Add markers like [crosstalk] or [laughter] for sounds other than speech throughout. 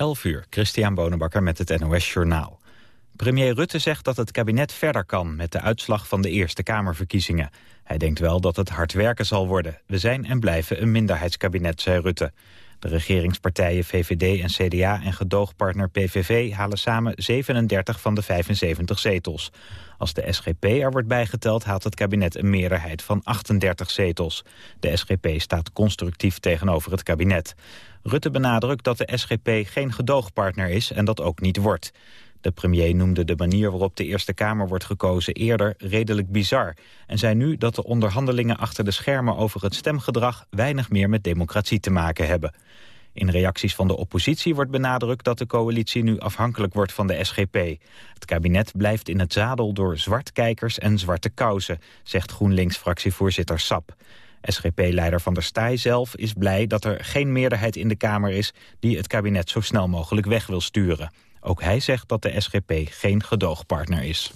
11 uur, Christian Bonenbakker met het NOS Journaal. Premier Rutte zegt dat het kabinet verder kan met de uitslag van de Eerste Kamerverkiezingen. Hij denkt wel dat het hard werken zal worden. We zijn en blijven een minderheidskabinet, zei Rutte. De regeringspartijen VVD en CDA en gedoogpartner PVV halen samen 37 van de 75 zetels. Als de SGP er wordt bijgeteld haalt het kabinet een meerderheid van 38 zetels. De SGP staat constructief tegenover het kabinet. Rutte benadrukt dat de SGP geen gedoogpartner is en dat ook niet wordt. De premier noemde de manier waarop de Eerste Kamer wordt gekozen eerder redelijk bizar... en zei nu dat de onderhandelingen achter de schermen over het stemgedrag... weinig meer met democratie te maken hebben. In reacties van de oppositie wordt benadrukt dat de coalitie nu afhankelijk wordt van de SGP. Het kabinet blijft in het zadel door zwartkijkers en zwarte kousen, zegt GroenLinks-fractievoorzitter Sap. SGP-leider Van der Staaij zelf is blij dat er geen meerderheid in de Kamer is... die het kabinet zo snel mogelijk weg wil sturen. Ook hij zegt dat de SGP geen gedoogpartner is.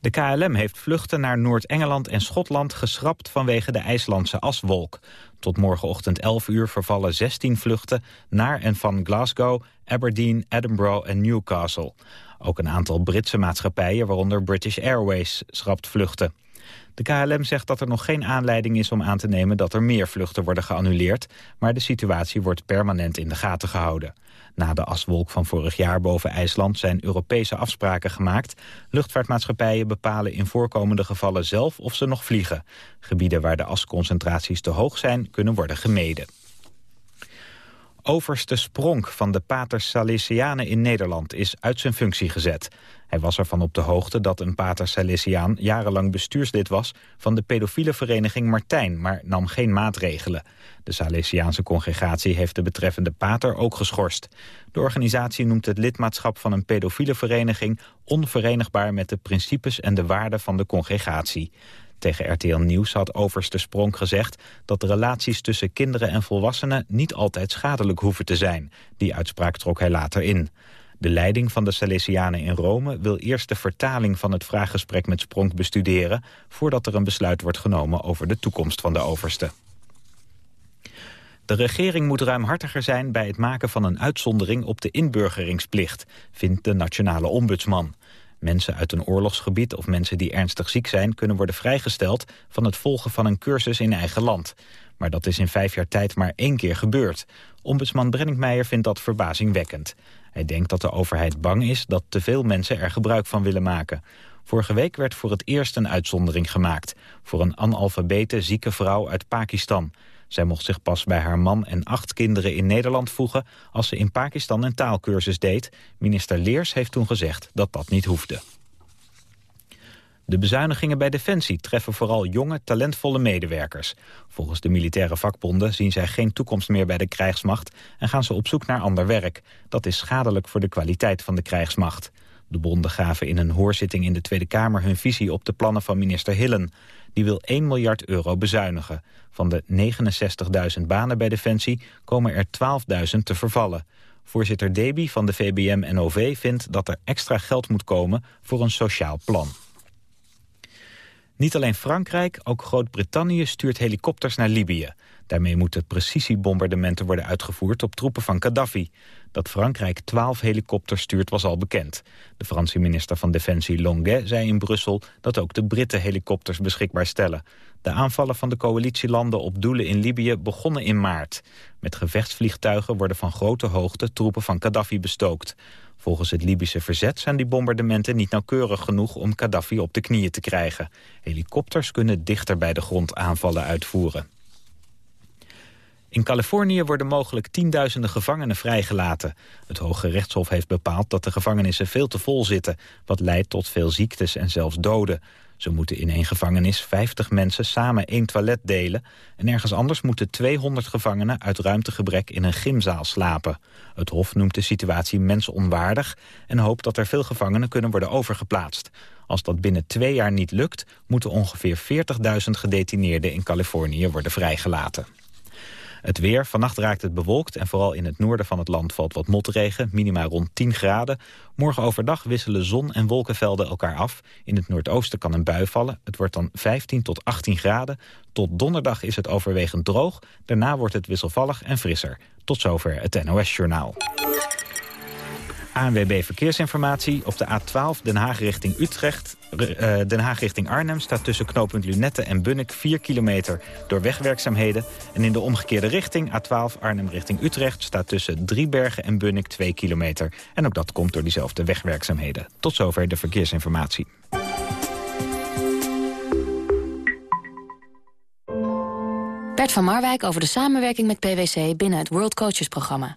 De KLM heeft vluchten naar Noord-Engeland en Schotland geschrapt vanwege de IJslandse aswolk. Tot morgenochtend 11 uur vervallen 16 vluchten naar en van Glasgow, Aberdeen, Edinburgh en Newcastle. Ook een aantal Britse maatschappijen, waaronder British Airways, schrapt vluchten. De KLM zegt dat er nog geen aanleiding is om aan te nemen dat er meer vluchten worden geannuleerd, maar de situatie wordt permanent in de gaten gehouden. Na de aswolk van vorig jaar boven IJsland zijn Europese afspraken gemaakt. Luchtvaartmaatschappijen bepalen in voorkomende gevallen zelf of ze nog vliegen. Gebieden waar de asconcentraties te hoog zijn kunnen worden gemeden. Overste Spronk van de Paters Salesianen in Nederland is uit zijn functie gezet. Hij was ervan op de hoogte dat een pater Salesiaan jarenlang bestuurslid was van de pedofiele vereniging Martijn, maar nam geen maatregelen. De Salesiaanse congregatie heeft de betreffende pater ook geschorst. De organisatie noemt het lidmaatschap van een pedofiele vereniging onverenigbaar met de principes en de waarden van de congregatie. Tegen RTL Nieuws had Overste Spronk gezegd dat de relaties tussen kinderen en volwassenen niet altijd schadelijk hoeven te zijn. Die uitspraak trok hij later in. De leiding van de Salesianen in Rome wil eerst de vertaling van het vraaggesprek met Spronk bestuderen... voordat er een besluit wordt genomen over de toekomst van de overste. De regering moet ruimhartiger zijn bij het maken van een uitzondering op de inburgeringsplicht, vindt de nationale ombudsman. Mensen uit een oorlogsgebied of mensen die ernstig ziek zijn... kunnen worden vrijgesteld van het volgen van een cursus in eigen land. Maar dat is in vijf jaar tijd maar één keer gebeurd. Ombudsman Brenningmeijer vindt dat verbazingwekkend. Hij denkt dat de overheid bang is dat te veel mensen er gebruik van willen maken. Vorige week werd voor het eerst een uitzondering gemaakt... voor een analfabete zieke vrouw uit Pakistan. Zij mocht zich pas bij haar man en acht kinderen in Nederland voegen... als ze in Pakistan een taalkursus deed. Minister Leers heeft toen gezegd dat dat niet hoefde. De bezuinigingen bij Defensie treffen vooral jonge, talentvolle medewerkers. Volgens de militaire vakbonden zien zij geen toekomst meer bij de krijgsmacht... en gaan ze op zoek naar ander werk. Dat is schadelijk voor de kwaliteit van de krijgsmacht. De bonden gaven in een hoorzitting in de Tweede Kamer hun visie op de plannen van minister Hillen. Die wil 1 miljard euro bezuinigen. Van de 69.000 banen bij Defensie komen er 12.000 te vervallen. Voorzitter Deby van de VBM-NOV vindt dat er extra geld moet komen voor een sociaal plan. Niet alleen Frankrijk, ook Groot-Brittannië stuurt helikopters naar Libië. Daarmee moeten precisiebombardementen worden uitgevoerd op troepen van Gaddafi. Dat Frankrijk 12 helikopters stuurt was al bekend. De Franse minister van Defensie Longuet zei in Brussel dat ook de Britten helikopters beschikbaar stellen. De aanvallen van de coalitielanden op doelen in Libië begonnen in maart. Met gevechtsvliegtuigen worden van grote hoogte troepen van Gaddafi bestookt. Volgens het Libische verzet zijn die bombardementen niet nauwkeurig genoeg om Gaddafi op de knieën te krijgen. Helikopters kunnen dichter bij de grond aanvallen uitvoeren. In Californië worden mogelijk tienduizenden gevangenen vrijgelaten. Het Hoge Rechtshof heeft bepaald dat de gevangenissen veel te vol zitten... wat leidt tot veel ziektes en zelfs doden. Zo moeten in één gevangenis 50 mensen samen één toilet delen... en ergens anders moeten 200 gevangenen uit ruimtegebrek in een gymzaal slapen. Het Hof noemt de situatie mensonwaardig... en hoopt dat er veel gevangenen kunnen worden overgeplaatst. Als dat binnen twee jaar niet lukt... moeten ongeveer 40.000 gedetineerden in Californië worden vrijgelaten. Het weer, vannacht raakt het bewolkt en vooral in het noorden van het land valt wat motregen, minima rond 10 graden. Morgen overdag wisselen zon en wolkenvelden elkaar af. In het noordoosten kan een bui vallen. Het wordt dan 15 tot 18 graden. Tot donderdag is het overwegend droog. Daarna wordt het wisselvallig en frisser. Tot zover het NOS-journaal. ANWB Verkeersinformatie. Op de A12 Den Haag richting Utrecht. Uh, Den Haag richting Arnhem staat tussen knooppunt Lunette en Bunnik 4 kilometer door wegwerkzaamheden. En in de omgekeerde richting A12 Arnhem richting Utrecht staat tussen Driebergen en Bunnik 2 kilometer. En ook dat komt door diezelfde wegwerkzaamheden. Tot zover de verkeersinformatie. Bert van Marwijk over de samenwerking met PwC binnen het World Coaches programma.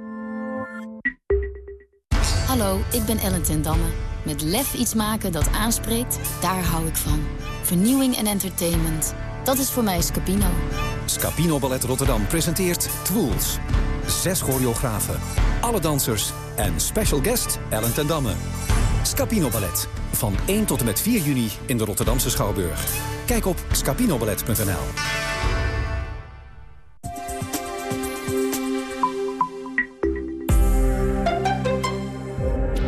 Hallo, ik ben Ellen ten Damme. Met lef iets maken dat aanspreekt, daar hou ik van. Vernieuwing en entertainment. Dat is voor mij Scapino. Scapino Ballet Rotterdam presenteert Twools. Zes choreografen, alle dansers en special guest Ellen ten Damme. Scapino Ballet. Van 1 tot en met 4 juni in de Rotterdamse Schouwburg. Kijk op scapinoballet.nl.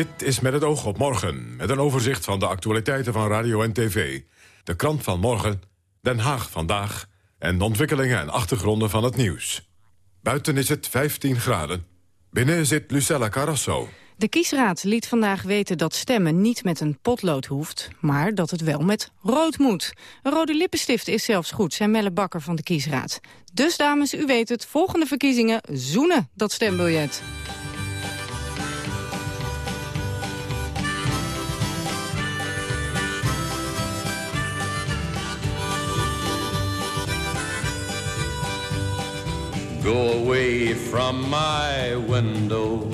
Dit is met het oog op morgen, met een overzicht van de actualiteiten van radio en tv. De krant van morgen, Den Haag vandaag... en de ontwikkelingen en achtergronden van het nieuws. Buiten is het 15 graden. Binnen zit Lucella Carrasso. De kiesraad liet vandaag weten dat stemmen niet met een potlood hoeft... maar dat het wel met rood moet. Een rode lippenstift is zelfs goed, zei Melle Bakker van de kiesraad. Dus dames, u weet het, volgende verkiezingen zoenen dat stembiljet. Go away from my window.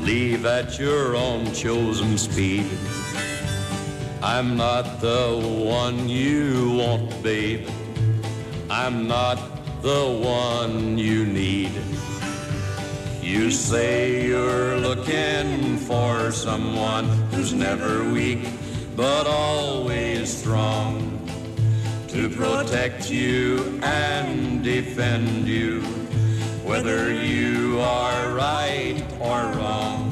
Leave at your own chosen speed. I'm not the one you want, babe. I'm not the one you need. You say you're looking for someone who's never weak, but always strong to protect you and defend you, whether you are right or wrong.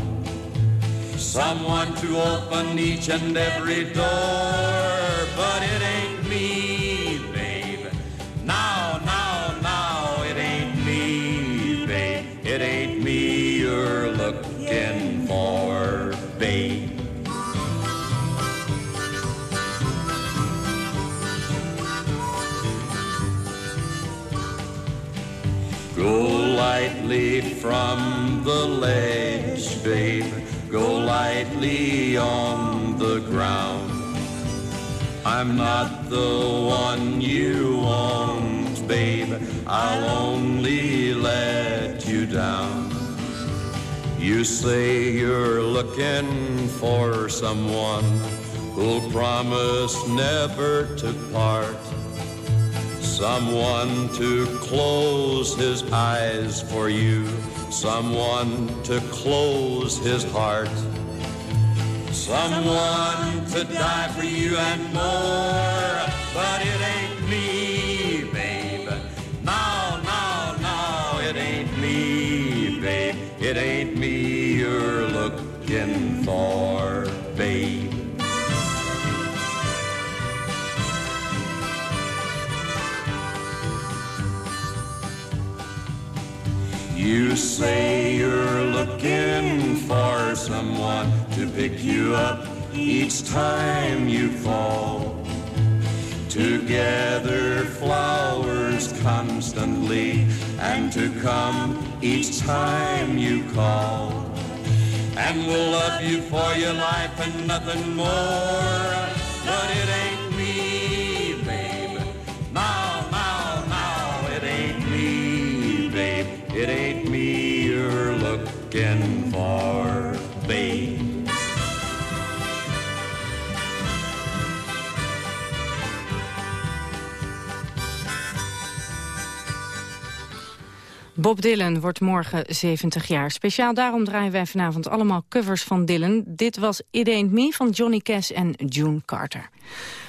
Someone to open each and every door, but it ain't from the ledge, babe. Go lightly on the ground. I'm not the one you want, babe. I'll only let you down. You say you're looking for someone who'll promise never to part Someone to close his eyes for you. Someone to close his heart. Someone to die for you and more. But it ain't me, You say you're looking for someone to pick you up each time you fall. Together flowers constantly and to come each time you call. And we'll love you for your life and nothing more. But it ain't for. Bob Dylan wordt morgen 70 jaar. Speciaal daarom draaien wij vanavond allemaal covers van Dylan. Dit was It Ain't Me van Johnny Cash en June Carter.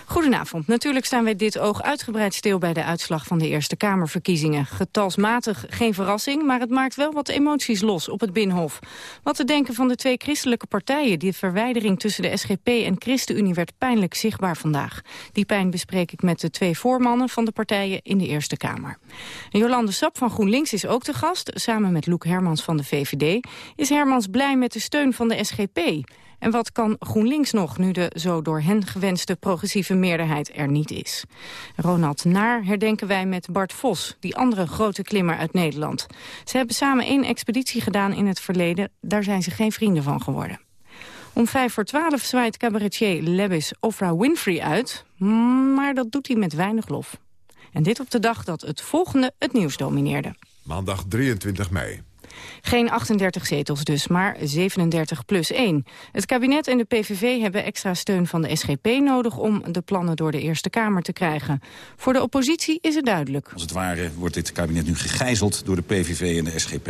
Goedenavond. Natuurlijk staan wij dit oog uitgebreid stil bij de uitslag van de Eerste Kamerverkiezingen. Getalsmatig geen verrassing, maar het maakt wel wat emoties los op het Binnenhof. Wat te denken van de twee christelijke partijen. Die verwijdering tussen de SGP en ChristenUnie werd pijnlijk zichtbaar vandaag. Die pijn bespreek ik met de twee voormannen van de partijen in de Eerste Kamer. Jolande Sap van GroenLinks is ook te gast. Samen met Loek Hermans van de VVD. Is Hermans blij met de steun van de SGP? En wat kan GroenLinks nog, nu de zo door hen gewenste progressieve meerderheid er niet is? Ronald Naar herdenken wij met Bart Vos, die andere grote klimmer uit Nederland. Ze hebben samen één expeditie gedaan in het verleden, daar zijn ze geen vrienden van geworden. Om vijf voor twaalf zwaait cabaretier Lebis Oprah Winfrey uit, maar dat doet hij met weinig lof. En dit op de dag dat het volgende het nieuws domineerde. Maandag 23 mei. Geen 38 zetels dus, maar 37 plus 1. Het kabinet en de PVV hebben extra steun van de SGP nodig... om de plannen door de Eerste Kamer te krijgen. Voor de oppositie is het duidelijk. Als het ware wordt dit kabinet nu gegijzeld door de PVV en de SGP.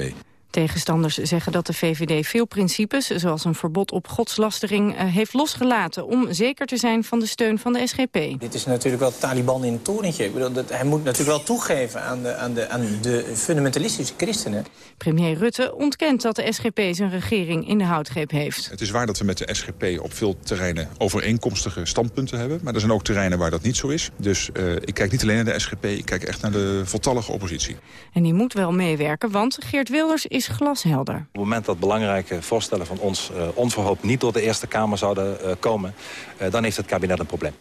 Tegenstanders zeggen dat de VVD veel principes, zoals een verbod op godslastering, eh, heeft losgelaten om zeker te zijn van de steun van de SGP. Dit is natuurlijk wel Taliban in een torentje. Ik bedoel, dat, hij moet natuurlijk wel toegeven aan de, aan, de, aan de fundamentalistische christenen. Premier Rutte ontkent dat de SGP zijn regering in de houtgreep heeft. Het is waar dat we met de SGP op veel terreinen overeenkomstige standpunten hebben. Maar er zijn ook terreinen waar dat niet zo is. Dus uh, ik kijk niet alleen naar de SGP, ik kijk echt naar de voltallige oppositie. En die moet wel meewerken, want Geert Wilders is glashelder. Op het moment dat belangrijke voorstellen van ons uh, onverhoopt niet door de Eerste Kamer zouden uh, komen, uh, dan heeft het kabinet een probleem.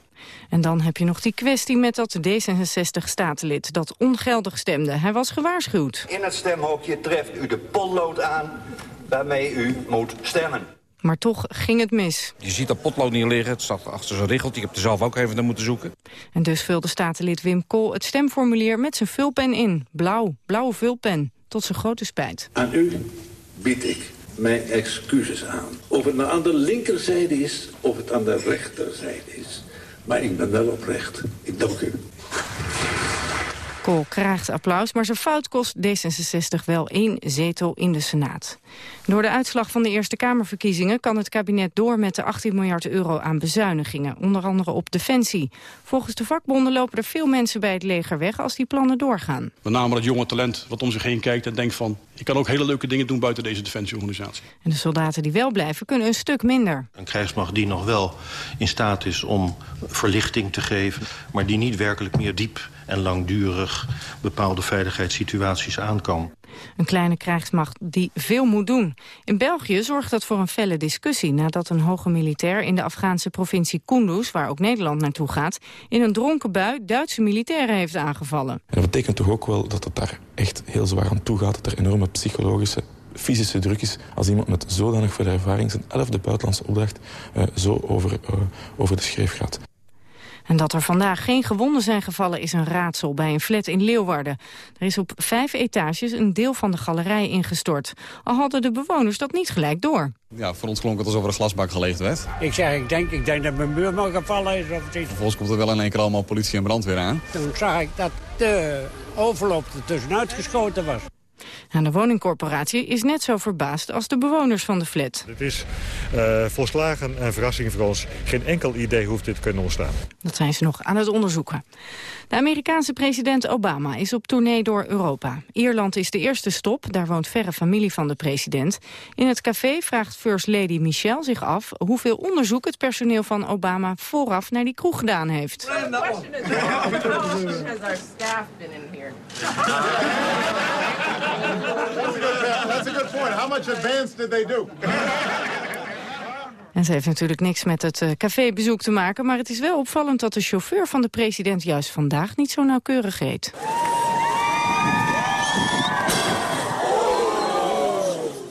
En dan heb je nog die kwestie met dat D66-statenlid dat ongeldig stemde. Hij was gewaarschuwd. In het stemhokje treft u de potlood aan waarmee u moet stemmen. Maar toch ging het mis. Je ziet dat potlood niet liggen, het staat achter zo'n richeltje. Ik heb er zelf ook even naar moeten zoeken. En dus vulde statenlid Wim Kool het stemformulier met zijn vulpen in. Blauw, blauwe vulpen tot zijn grote spijt. Aan u bied ik mijn excuses aan. Of het nou aan de linkerzijde is, of het aan de rechterzijde is. Maar ik ben wel oprecht. Ik dank u. Kool krijgt applaus, maar zijn fout kost D66 wel één zetel in de Senaat. Door de uitslag van de Eerste Kamerverkiezingen kan het kabinet door met de 18 miljard euro aan bezuinigingen, onder andere op defensie. Volgens de vakbonden lopen er veel mensen bij het leger weg als die plannen doorgaan. Met name dat jonge talent wat om zich heen kijkt en denkt van, ik kan ook hele leuke dingen doen buiten deze defensieorganisatie. En de soldaten die wel blijven kunnen een stuk minder. Een krijgsmacht die nog wel in staat is om verlichting te geven, maar die niet werkelijk meer diep en langdurig bepaalde veiligheidssituaties aan kan. Een kleine krijgsmacht die veel moet doen. In België zorgt dat voor een felle discussie... nadat een hoge militair in de Afghaanse provincie Kunduz... waar ook Nederland naartoe gaat... in een dronken bui Duitse militairen heeft aangevallen. En dat betekent toch ook wel dat het daar echt heel zwaar aan toe gaat... dat er enorme psychologische fysische druk is als iemand met zodanig veel ervaring zijn elfde buitenlandse opdracht uh, zo over, uh, over de schreef gaat. En dat er vandaag geen gewonden zijn gevallen is een raadsel bij een flat in Leeuwarden. Er is op vijf etages een deel van de galerij ingestort. Al hadden de bewoners dat niet gelijk door. Ja, voor ons klonk het alsof er een glasbak geleegd werd. Ik zeg, ik denk, ik denk dat mijn buurman gevallen is of iets. Vervolgens komt er wel in één keer allemaal politie en brandweer aan. Toen zag ik dat de overloop er tussenuit geschoten was. Nou, de woningcorporatie is net zo verbaasd als de bewoners van de flat. Het is uh, volslagen een verrassing voor ons. Geen enkel idee hoe dit kunnen ontstaan. Dat zijn ze nog aan het onderzoeken. De Amerikaanse president Obama is op tournee door Europa. Ierland is de eerste stop, daar woont verre familie van de president. In het café vraagt First Lady Michelle zich af... hoeveel onderzoek het personeel van Obama vooraf naar die kroeg gedaan heeft. That's a good point. How much advance did they do? En ze heeft natuurlijk niks met het uh, cafébezoek te maken... maar het is wel opvallend dat de chauffeur van de president juist vandaag niet zo nauwkeurig reed.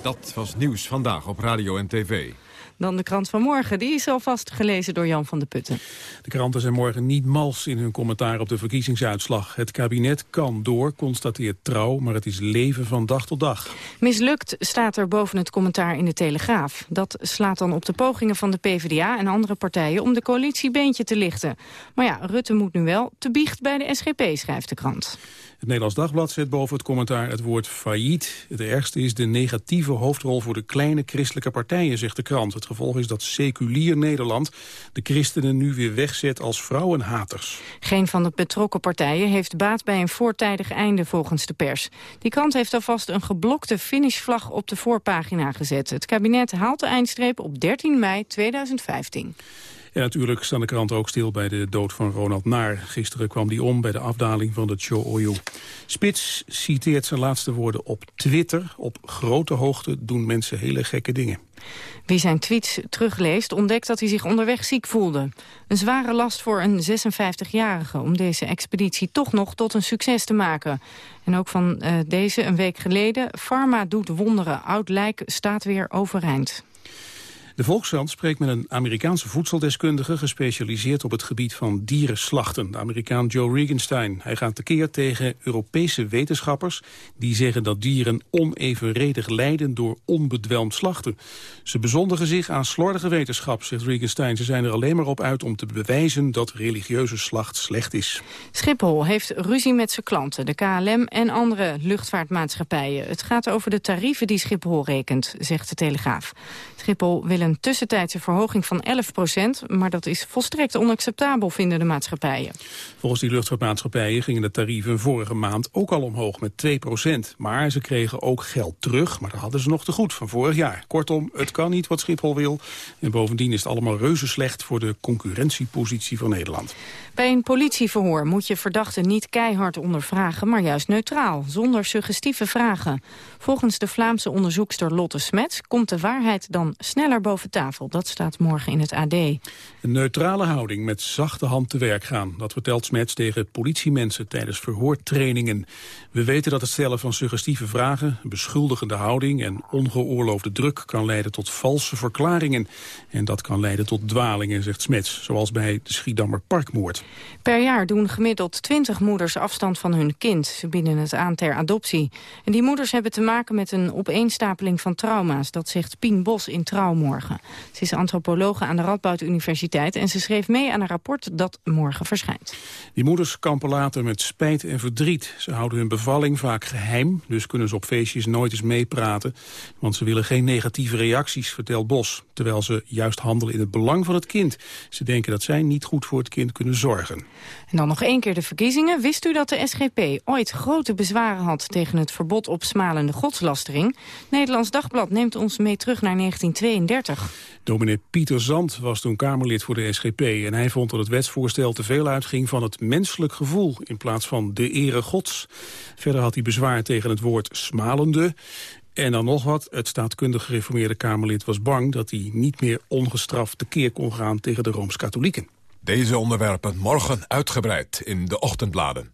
Dat was nieuws vandaag op radio en tv. Dan de krant van morgen. Die is alvast gelezen door Jan van de Putten. De kranten zijn morgen niet mals in hun commentaar op de verkiezingsuitslag. Het kabinet kan door, constateert trouw, maar het is leven van dag tot dag. Mislukt staat er boven het commentaar in de Telegraaf. Dat slaat dan op de pogingen van de PvdA en andere partijen om de coalitie beentje te lichten. Maar ja, Rutte moet nu wel te biecht bij de SGP, schrijft de krant. Het Nederlands Dagblad zet boven het commentaar het woord failliet. Het ergste is de negatieve hoofdrol voor de kleine christelijke partijen, zegt de krant. Het gevolg is dat seculier Nederland de christenen nu weer wegzet als vrouwenhaters. Geen van de betrokken partijen heeft baat bij een voortijdig einde volgens de pers. Die krant heeft alvast een geblokte finishvlag op de voorpagina gezet. Het kabinet haalt de eindstreep op 13 mei 2015. En natuurlijk staan de kranten ook stil bij de dood van Ronald Naar. Gisteren kwam die om bij de afdaling van de Cho-Oyu. Spits citeert zijn laatste woorden op Twitter. Op grote hoogte doen mensen hele gekke dingen. Wie zijn tweets terugleest ontdekt dat hij zich onderweg ziek voelde. Een zware last voor een 56-jarige om deze expeditie toch nog tot een succes te maken. En ook van uh, deze een week geleden. Pharma doet wonderen. Oud lijk staat weer overeind. De Volkskrant spreekt met een Amerikaanse voedseldeskundige... gespecialiseerd op het gebied van dierenslachten, de Amerikaan Joe Regenstein. Hij gaat tekeer tegen Europese wetenschappers... die zeggen dat dieren onevenredig lijden door onbedwelmd slachten. Ze bezondigen zich aan slordige wetenschap, zegt Regenstein. Ze zijn er alleen maar op uit om te bewijzen dat religieuze slacht slecht is. Schiphol heeft ruzie met zijn klanten, de KLM en andere luchtvaartmaatschappijen. Het gaat over de tarieven die Schiphol rekent, zegt de Telegraaf. Schiphol wil een tussentijdse verhoging van 11 procent... maar dat is volstrekt onacceptabel, vinden de maatschappijen. Volgens die luchtvaartmaatschappijen gingen de tarieven vorige maand ook al omhoog met 2 procent. Maar ze kregen ook geld terug, maar dat hadden ze nog te goed van vorig jaar. Kortom, het kan niet wat Schiphol wil. En bovendien is het allemaal reuze slecht voor de concurrentiepositie van Nederland. Bij een politieverhoor moet je verdachten niet keihard ondervragen... maar juist neutraal, zonder suggestieve vragen. Volgens de Vlaamse onderzoekster Lotte Smets... komt de waarheid dan sneller boven tafel. Dat staat morgen in het AD. Een neutrale houding met zachte hand te werk gaan. Dat vertelt Smets tegen politiemensen tijdens verhoortrainingen. We weten dat het stellen van suggestieve vragen... beschuldigende houding en ongeoorloofde druk... kan leiden tot valse verklaringen. En dat kan leiden tot dwalingen, zegt Smets. Zoals bij de Schiedammer Parkmoord. Per jaar doen gemiddeld 20 moeders afstand van hun kind. Ze bieden het aan ter adoptie. En die moeders hebben te maken met een opeenstapeling van trauma's. Dat zegt Pien Bos in Trouwmorgen. Ze is antropologe aan de Radboud Universiteit... en ze schreef mee aan een rapport dat morgen verschijnt. Die moeders kampen later met spijt en verdriet. Ze houden hun bevalling vaak geheim... dus kunnen ze op feestjes nooit eens meepraten. Want ze willen geen negatieve reacties, vertelt Bos. Terwijl ze juist handelen in het belang van het kind. Ze denken dat zij niet goed voor het kind kunnen zorgen. En dan nog één keer de verkiezingen. Wist u dat de SGP ooit grote bezwaren had tegen het verbod op smalende godslastering? Nederlands Dagblad neemt ons mee terug naar 1932. Dominee Pieter Zand was toen Kamerlid voor de SGP... en hij vond dat het wetsvoorstel te veel uitging van het menselijk gevoel... in plaats van de ere gods. Verder had hij bezwaar tegen het woord smalende... En dan nog wat, het staatkundig gereformeerde Kamerlid was bang... dat hij niet meer ongestraft tekeer kon gaan tegen de Rooms-Katholieken. Deze onderwerpen morgen uitgebreid in de ochtendbladen.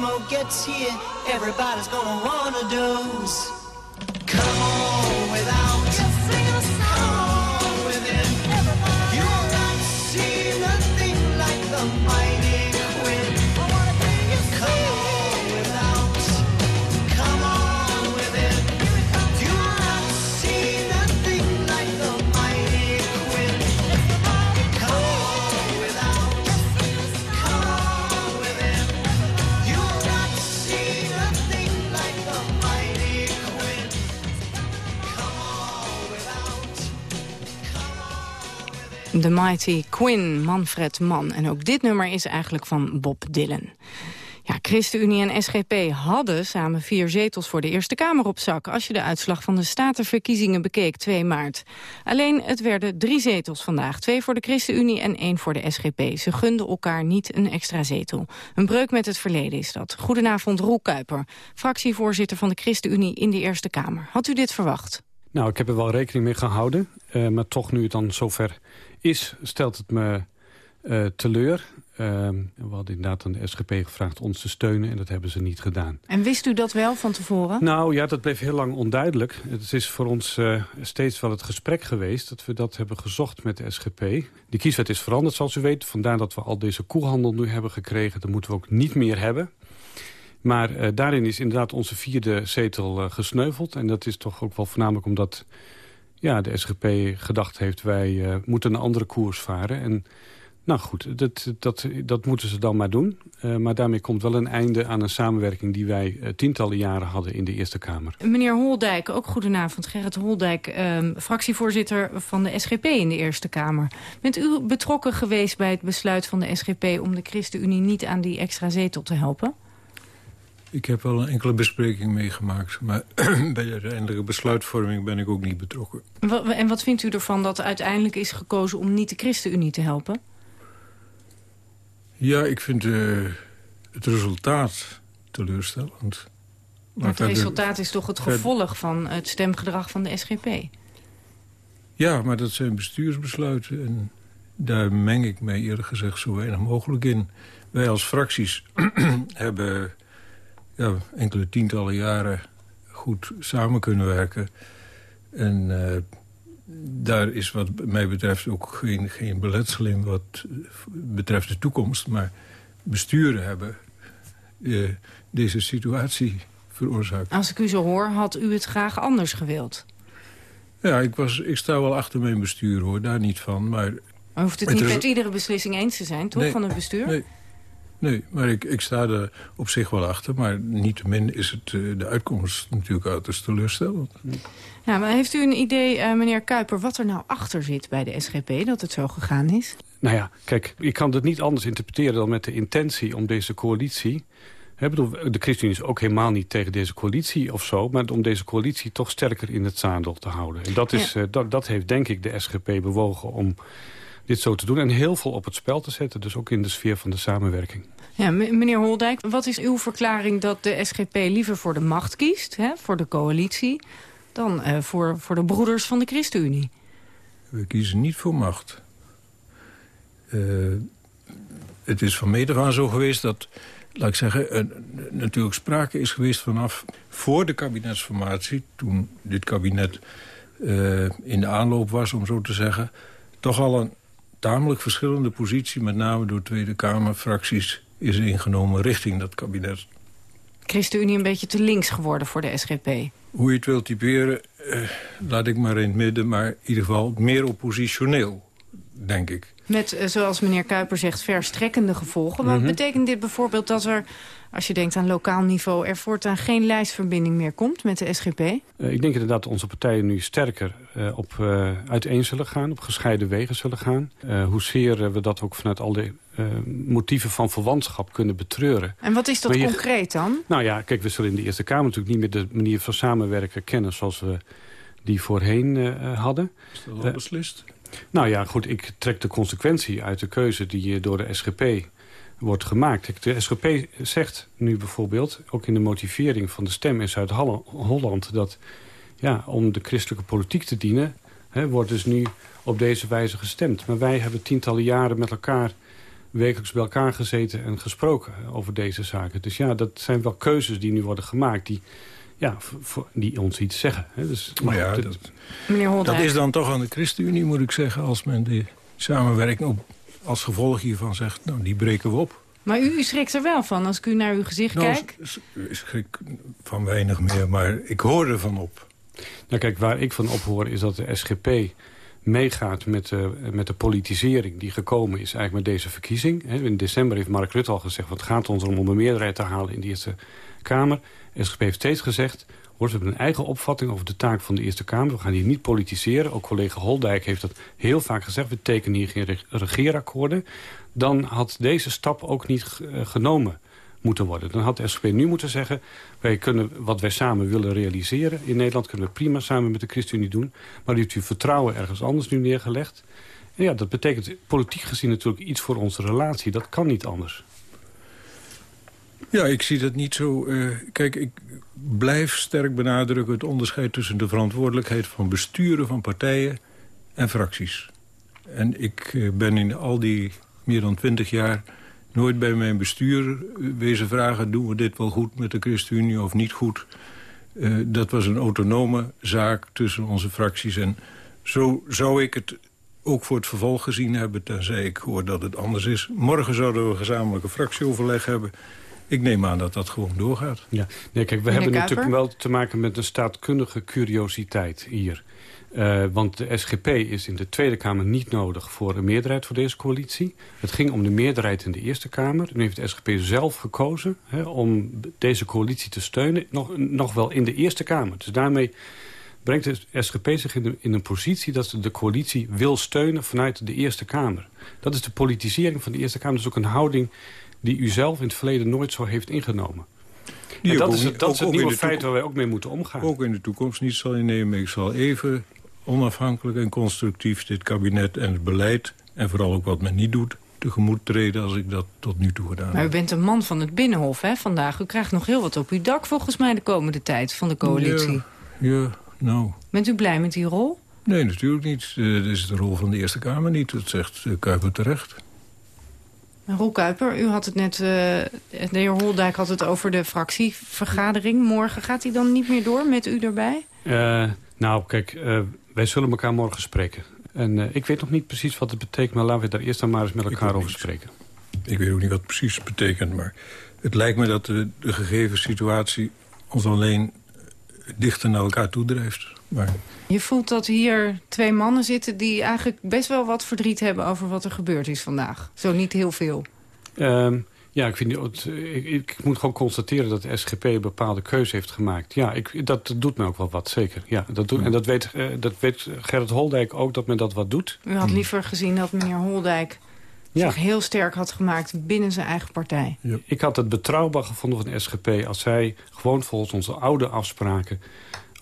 Eskimo gets here, everybody's gonna wanna doze. The Mighty Quinn, Manfred Mann. En ook dit nummer is eigenlijk van Bob Dylan. Ja, ChristenUnie en SGP hadden samen vier zetels voor de Eerste Kamer op zak... als je de uitslag van de statenverkiezingen bekeek 2 maart. Alleen het werden drie zetels vandaag. Twee voor de ChristenUnie en één voor de SGP. Ze gunden elkaar niet een extra zetel. Een breuk met het verleden is dat. Goedenavond, Roel Kuiper, fractievoorzitter van de ChristenUnie in de Eerste Kamer. Had u dit verwacht? Nou, ik heb er wel rekening mee gehouden. eh, maar toch, nu het dan zover is, stelt het me eh, teleur. Eh, we hadden inderdaad aan de SGP gevraagd ons te steunen... en dat hebben ze niet gedaan. En wist u dat wel van tevoren? Nou ja, dat bleef heel lang onduidelijk. Het is voor ons eh, steeds wel het gesprek geweest... dat we dat hebben gezocht met de SGP. Die kieswet is veranderd, zoals u weet. Vandaar dat we al deze koehandel nu hebben gekregen. Dat moeten we ook niet meer hebben. Maar eh, daarin is inderdaad onze vierde zetel gesneuveld. En dat is toch ook wel voornamelijk omdat ja, de SGP gedacht heeft... wij eh, moeten een andere koers varen. En nou goed, dat, dat, dat moeten ze dan maar doen. Eh, maar daarmee komt wel een einde aan een samenwerking... die wij eh, tientallen jaren hadden in de Eerste Kamer. Meneer Holdijk, ook goedenavond. Gerrit Holdijk, ehm, fractievoorzitter van de SGP in de Eerste Kamer. Bent u betrokken geweest bij het besluit van de SGP... om de ChristenUnie niet aan die extra zetel te helpen? Ik heb wel een enkele bespreking meegemaakt. Maar [clears throat] bij de uiteindelijke besluitvorming ben ik ook niet betrokken. En wat vindt u ervan dat uiteindelijk is gekozen om niet de ChristenUnie te helpen? Ja, ik vind eh, het resultaat teleurstellend. Maar het resultaat is toch het gevolg van het stemgedrag van de SGP? Ja, maar dat zijn bestuursbesluiten. En daar meng ik mij eerlijk gezegd zo weinig mogelijk in. Wij als fracties [clears throat] hebben ja, enkele tientallen jaren goed samen kunnen werken. En eh, daar is wat mij betreft ook geen, geen beletsel in wat betreft de toekomst. Maar besturen hebben eh, deze situatie veroorzaakt. Als ik u zo hoor, had u het graag anders gewild. Ja, ik, was, ik sta wel achter mijn bestuur, hoor. Daar niet van. Maar hoeft het Het niet met iedere beslissing eens te zijn, toch, Nee, van het bestuur? Nee, nee maar ik, ik sta er op zich wel achter. Maar niettemin is het, eh, de uitkomst natuurlijk uiterst teleurstellend. Ja, maar heeft u een idee, eh, meneer Kuiper, wat er nou achter zit bij de SGP, dat het zo gegaan is? Nou ja, kijk, ik kan het niet anders interpreteren dan met de intentie om deze coalitie... hè, bedoel, de ChristenUnie is ook helemaal niet tegen deze coalitie of zo... maar om deze coalitie toch sterker in het zadel te houden. En dat, is, Ja. eh, dat, dat heeft denk ik de SGP bewogen om dit zo te doen en heel veel op het spel te zetten. Dus ook in de sfeer van de samenwerking. Ja, meneer Holdijk, wat is uw verklaring dat de SGP liever voor de macht kiest... Hè, voor de coalitie, dan uh, voor, voor de broeders van de ChristenUnie? We kiezen niet voor macht. Uh, het is van meet aan zo geweest dat, laat ik zeggen... Uh, natuurlijk sprake is geweest vanaf voor de kabinetsformatie... toen dit kabinet in de aanloop was, om zo te zeggen... toch al een tamelijk verschillende positie... met name door Tweede Kamerfracties is ingenomen richting dat kabinet. ChristenUnie een beetje te links geworden voor de SGP? Hoe je het wilt typeren, eh, laat ik maar in het midden... maar in ieder geval meer oppositioneel, denk ik. Met, eh, zoals meneer Kuiper zegt, verstrekkende gevolgen. Wat mm -hmm. betekent dit bijvoorbeeld dat er, als je denkt aan lokaal niveau... er voortaan geen lijstverbinding meer komt met de SGP? Uh, ik denk inderdaad dat onze partijen nu sterker uh, op uh, uiteen zullen gaan... op gescheiden wegen zullen gaan. hoezeer we dat ook vanuit al de motieven van verwantschap kunnen betreuren. En wat is dat je, concreet dan? Nou ja, kijk, we zullen in de Eerste Kamer natuurlijk niet meer de manier van samenwerken kennen... zoals we die voorheen hadden. Is dat al beslist? Nou ja, goed, ik trek de consequentie uit de keuze die door de SGP wordt gemaakt. De SGP zegt nu bijvoorbeeld, ook in de motivering van de stem in Zuid-Holland... dat ja, om de christelijke politiek te dienen, hè, wordt dus nu op deze wijze gestemd. Maar wij hebben tientallen jaren met elkaar wekelijks bij elkaar gezeten en gesproken over deze zaken. Dus ja, dat zijn wel keuzes die nu worden gemaakt... die ja, voor, die ons iets zeggen. Hè. Dus, maar ja, dat, dat is dan toch aan de ChristenUnie, moet ik zeggen... als men die samenwerking op, als gevolg hiervan zegt... nou, die breken we op. Maar u, u schrikt er wel van als ik u naar uw gezicht nou, kijk? Ik schrik van weinig meer, maar ik hoor ervan op. Nou kijk, waar ik van op hoor is dat de SGP meegaat met, de, met de politisering die gekomen is eigenlijk met deze verkiezing. In december heeft Mark Rutte al gezegd... wat gaat ons om een meerderheid te halen in de Eerste Kamer. SGP heeft steeds gezegd... we hebben een eigen opvatting over de taak van de Eerste Kamer. We gaan hier niet politiseren. Ook collega Holdijk heeft dat heel vaak gezegd. We tekenen hier geen regeerakkoorden. Dan had deze stap ook niet genomen moeten worden. Dan had de SGP nu moeten zeggen... wij kunnen wat wij samen willen realiseren. In Nederland kunnen we prima samen met de ChristenUnie doen. Maar u heeft uw vertrouwen ergens anders nu neergelegd. En ja, dat betekent politiek gezien natuurlijk iets voor onze relatie. Dat kan niet anders. Ja, ik zie dat niet zo... Uh, kijk, ik blijf sterk benadrukken het onderscheid tussen de verantwoordelijkheid van besturen van partijen en fracties. En ik uh, ben in al die meer dan twintig jaar nooit bij mijn bestuur wezen vragen... doen we dit wel goed met de ChristenUnie of niet goed. Dat was een autonome zaak tussen onze fracties. En zo zou ik het ook voor het vervolg gezien hebben... tenzij ik hoor dat het anders is. Morgen zouden we een gezamenlijke fractieoverleg hebben... Ik neem aan dat dat gewoon doorgaat. Ja, nee, kijk, we hebben natuurlijk wel te maken met een staatkundige curiositeit hier. Uh, want de SGP is in de Tweede Kamer niet nodig voor een meerderheid voor deze coalitie. Het ging om de meerderheid in de Eerste Kamer. Nu heeft de SGP zelf gekozen hè, om deze coalitie te steunen. Nog, nog wel in de Eerste Kamer. Dus daarmee brengt de SGP zich in, de, in een positie dat ze de coalitie wil steunen vanuit de Eerste Kamer. Dat is de politisering van de Eerste Kamer. Dat is ook een houding die u zelf in het verleden nooit zo heeft ingenomen. en dat is, het, dat is het nieuwe feit waar wij ook mee moeten omgaan. Ook in de toekomst niet zal innemen. Ik zal even onafhankelijk en constructief dit kabinet en het beleid... en vooral ook wat men niet doet, tegemoet treden als ik dat tot nu toe gedaan heb. Maar u bent een man van het Binnenhof hè, vandaag. U krijgt nog heel wat op uw dak volgens mij de komende tijd van de coalitie. Ja, ja nou... Bent u blij met die rol? Nee, natuurlijk niet. Uh, dat is de rol van de Eerste Kamer niet. Dat zegt uh, Kuiper terecht. Roel Kuiper, u had het net, uh, de heer Holdijk had het over de fractievergadering. Morgen gaat hij dan niet meer door met u erbij? Uh, nou, kijk, uh, wij zullen elkaar morgen spreken. En ik weet nog niet precies wat het betekent, maar laten we daar eerst dan maar eens met elkaar over spreken. Ik weet ook niet wat het precies betekent, maar het lijkt me dat de, de gegeven situatie ons alleen dichter naar elkaar toedrijft. Maar... Je voelt dat hier twee mannen zitten die eigenlijk best wel wat verdriet hebben... over wat er gebeurd is vandaag. Zo niet heel veel. Um, ja, ik, vind, ik, ik, moet gewoon constateren dat de SGP een bepaalde keuze heeft gemaakt. Ja, ik, dat doet me ook wel wat, zeker. Ja, dat doet, En dat weet, uh, dat weet Gerrit Holdijk ook, dat men dat wat doet. U had liever gezien dat meneer Holdijk ja. zich heel sterk had gemaakt binnen zijn eigen partij. Ja. Ik had het betrouwbaar gevonden van de SGP... als zij gewoon volgens onze oude afspraken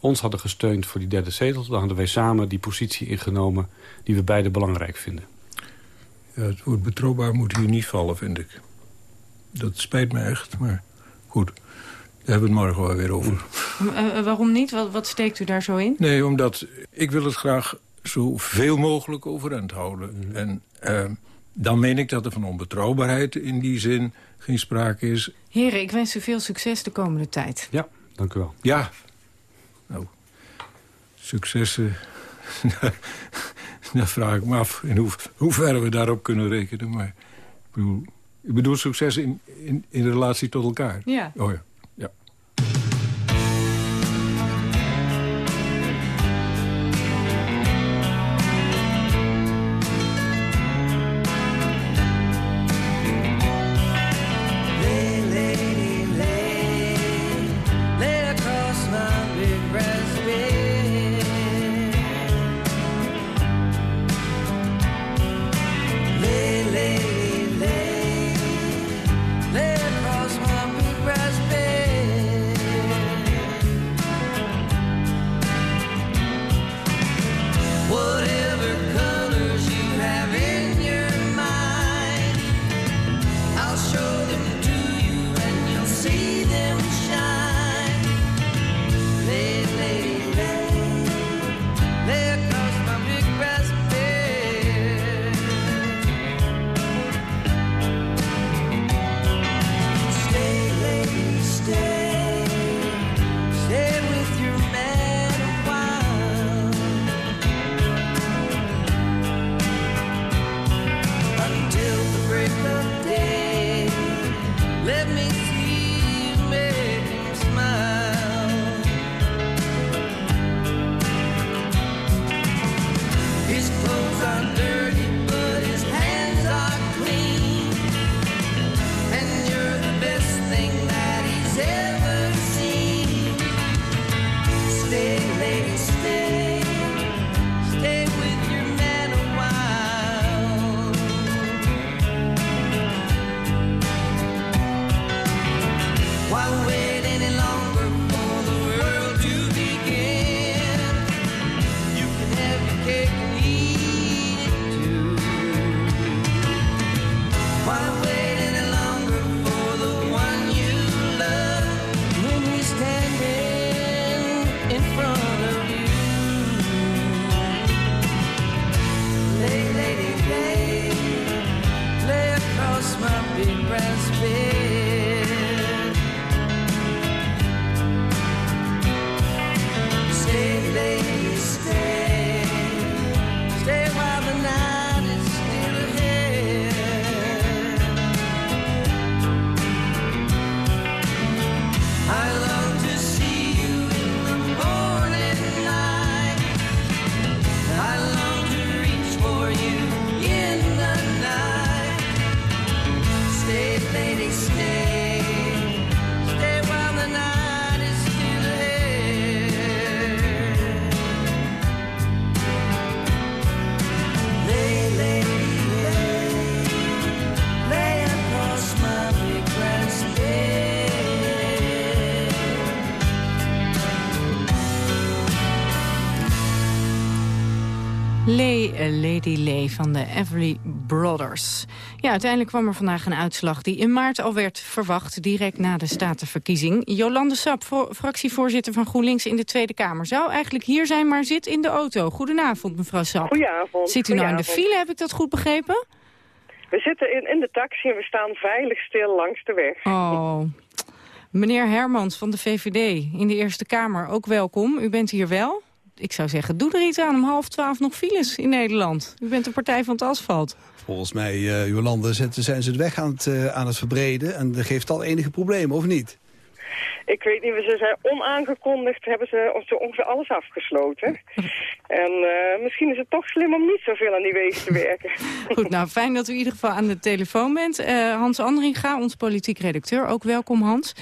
ons hadden gesteund voor die derde zetel... dan hadden wij samen die positie ingenomen die we beide belangrijk vinden. Ja, het woord betrouwbaar moet hier niet vallen, vind ik. Dat spijt me echt, maar goed. Daar hebben we het morgen wel weer over. Uh, waarom niet? Wat, wat, steekt u daar zo in? Nee, omdat ik wil het graag zoveel mogelijk overeind houden. Mm. En uh, dan meen ik dat er van onbetrouwbaarheid in die zin geen sprake is. Heren, ik wens u veel succes de komende tijd. Ja, dank u wel. Ja. Nou, successen... [laughs] Dan vraag ik me af in hoe, hoe ver we daarop kunnen rekenen. Maar ik bedoel, ik bedoel succes in, in, in relatie tot elkaar. Ja. Oh ja. Lady Lay van de Everly Brothers. Ja, uiteindelijk kwam er vandaag een uitslag die in maart al werd verwacht... direct na de statenverkiezing. Jolande Sap, fractievoorzitter van GroenLinks in de Tweede Kamer... zou eigenlijk hier zijn, maar zit in de auto. Goedenavond, mevrouw Sap. Goedenavond. Zit u nou in de file, heb ik dat goed begrepen? We zitten in, in de taxi en we staan veilig stil langs de weg. Oh, Meneer Hermans van de VVD in de Eerste Kamer, ook welkom. U bent hier wel ik zou zeggen, doe er iets aan om half twaalf nog files in Nederland. U bent de partij van het asfalt. Volgens mij, uh, Jolande, zijn ze het weg aan het, uh, aan het verbreden. En dat geeft al enige problemen, of niet? Ik weet niet, ze zijn onaangekondigd, hebben ze, ongeveer alles afgesloten. [laughs] en uh, misschien is het toch slim om niet zoveel aan die wegen te werken. [laughs] Goed, nou fijn dat u in ieder geval aan de telefoon bent. Uh, Hans Andringa, ons politiek redacteur, ook welkom Hans.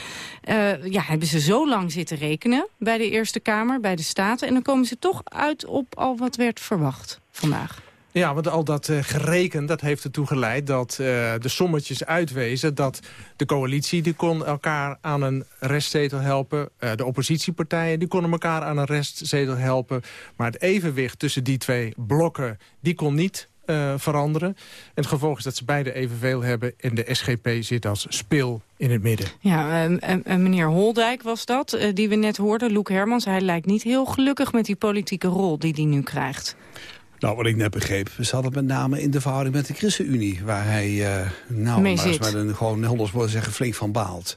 Uh, ja, hebben ze zo lang zitten rekenen bij de Eerste Kamer, bij de Staten... en dan komen ze toch uit op al wat werd verwacht vandaag. Ja, want al dat uh, gereken, dat heeft ertoe geleid dat uh, de sommetjes uitwezen... dat de coalitie die kon elkaar aan een restzetel helpen. Uh, de oppositiepartijen die konden elkaar aan een restzetel helpen. Maar het evenwicht tussen die twee blokken, die kon niet eh, veranderen. En het gevolg is dat ze beide evenveel hebben... en de SGP zit als spil in het midden. Ja, uh, meneer Holdijk was dat, die we net hoorden. Loek Hermans, hij lijkt niet heel gelukkig met die politieke rol die hij nu krijgt. Nou, wat ik net begreep, we hadden met name in de verhouding met de ChristenUnie... waar hij, uh, nou, Mee maar met een gewoon Holders woorden zeggen, flink van baalt.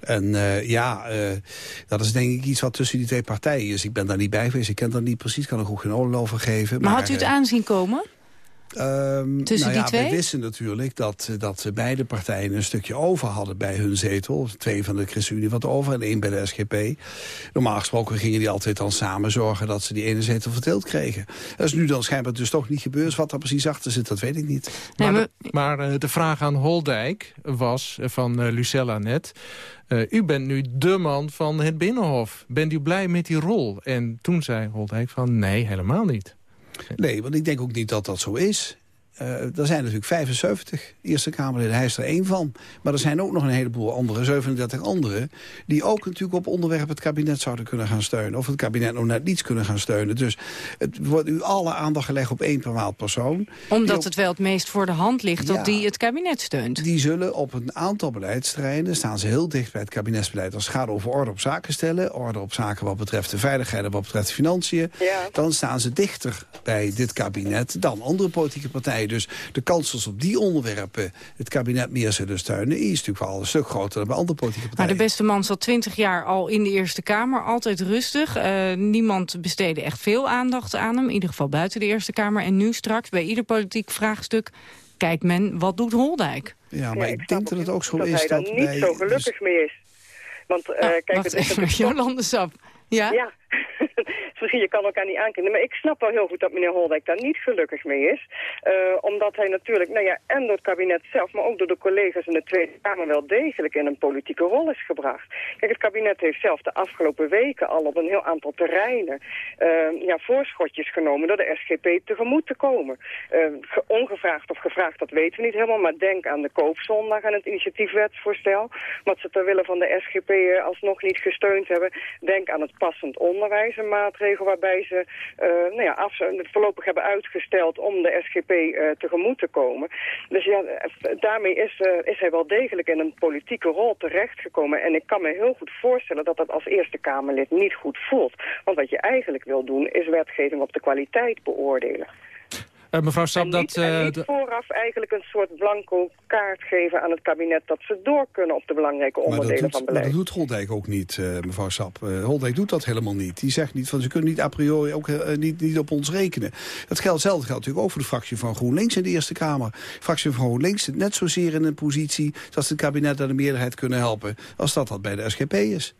En uh, ja, uh, dat is denk ik iets wat tussen die twee partijen is. Ik ben daar niet bij geweest, ik ken dat niet precies, kan er ook geen oordeel over geven. Maar, maar had u het aanzien komen? Um, Tussen nou ja, die twee? We wisten natuurlijk dat, dat beide partijen een stukje over hadden bij hun zetel. Twee van de ChristenUnie wat over en één bij de SGP. Normaal gesproken gingen die altijd dan samen zorgen dat ze die ene zetel verdeeld kregen. Dat is nu dan schijnbaar dus toch niet gebeurd. Wat daar precies achter zit, dat weet ik niet. maar, de, maar uh, de vraag aan Holdijk was uh, van uh, Lucella net... Uh, u bent nu de man van het Binnenhof. Bent u blij met die rol? En toen zei Holdijk van nee, helemaal niet. Nee, want ik denk ook niet dat dat zo is. Uh, er zijn natuurlijk 75 Eerste Kamerleden, hij is er één van. Maar er zijn ook nog een heleboel andere, 37 anderen... die ook natuurlijk op onderwerp het kabinet zouden kunnen gaan steunen. Of het kabinet nog net niets kunnen gaan steunen. Dus het wordt nu alle aandacht gelegd op één bepaald persoon. Omdat het wel het meest voor de hand ligt ja, dat die het kabinet steunt. Die zullen op een aantal beleidsterreinen... staan ze heel dicht bij het kabinetsbeleid. Als het gaat over orde op zaken stellen... orde op zaken wat betreft de veiligheid en wat betreft de financiën... Ja. dan staan ze dichter bij dit kabinet dan andere politieke partijen. Dus de kans dat op die onderwerpen het kabinet meer zullen steunen... is natuurlijk wel een stuk groter dan bij andere politieke partijen. Maar de beste man zat twintig jaar al in de Eerste Kamer, altijd rustig. Uh, niemand besteedde echt veel aandacht aan hem, in ieder geval buiten de Eerste Kamer. En nu straks, bij ieder politiek vraagstuk, kijkt men, wat doet Holdijk? Ja, maar ja, ik, ik denk dat het ook zo dat is hij dat daar niet bij, zo gelukkig dus... mee is. Want, uh, oh, kijk, wacht het, even, het, [laughs] Jolande Sap. Ja? Ja, je kan elkaar niet aankennen. Maar ik snap wel heel goed dat meneer Holdijk daar niet gelukkig mee is. Uh, omdat hij natuurlijk, nou ja, en door het kabinet zelf, maar ook door de collega's in de Tweede Kamer wel degelijk in een politieke rol is gebracht. Kijk, het kabinet heeft zelf de afgelopen weken al op een heel aantal terreinen uh, ja, voorschotjes genomen door de SGP tegemoet te komen. Uh, ongevraagd of gevraagd, dat weten we niet helemaal, maar denk aan de koopzondag en het initiatiefwetsvoorstel. Wat ze ter wille van de SGP alsnog niet gesteund hebben. Denk aan het passend onderwijs, een waarbij ze uh, nou ja, af, voorlopig hebben uitgesteld om de SGP uh, tegemoet te komen. Dus ja, daarmee is, uh, is hij wel degelijk in een politieke rol terechtgekomen. En ik kan me heel goed voorstellen dat dat als Eerste Kamerlid niet goed voelt. Want wat je eigenlijk wil doen is wetgeving op de kwaliteit beoordelen. Uh, mevrouw Sap, en niet, dat... Uh, niet vooraf eigenlijk een soort blanco kaart geven aan het kabinet... dat ze door kunnen op de belangrijke onderdelen doet, van beleid. Maar dat doet Holdijk ook niet, uh, mevrouw Sap. Holdijk doet dat helemaal niet. Die zegt niet van ze kunnen niet a priori ook niet, niet op ons rekenen. Dat geldt zelf geldt natuurlijk ook voor de fractie van GroenLinks in de Eerste Kamer. De fractie van GroenLinks zit net zozeer in een positie... dat ze het kabinet aan de meerderheid kunnen helpen... als dat dat bij de SGP is.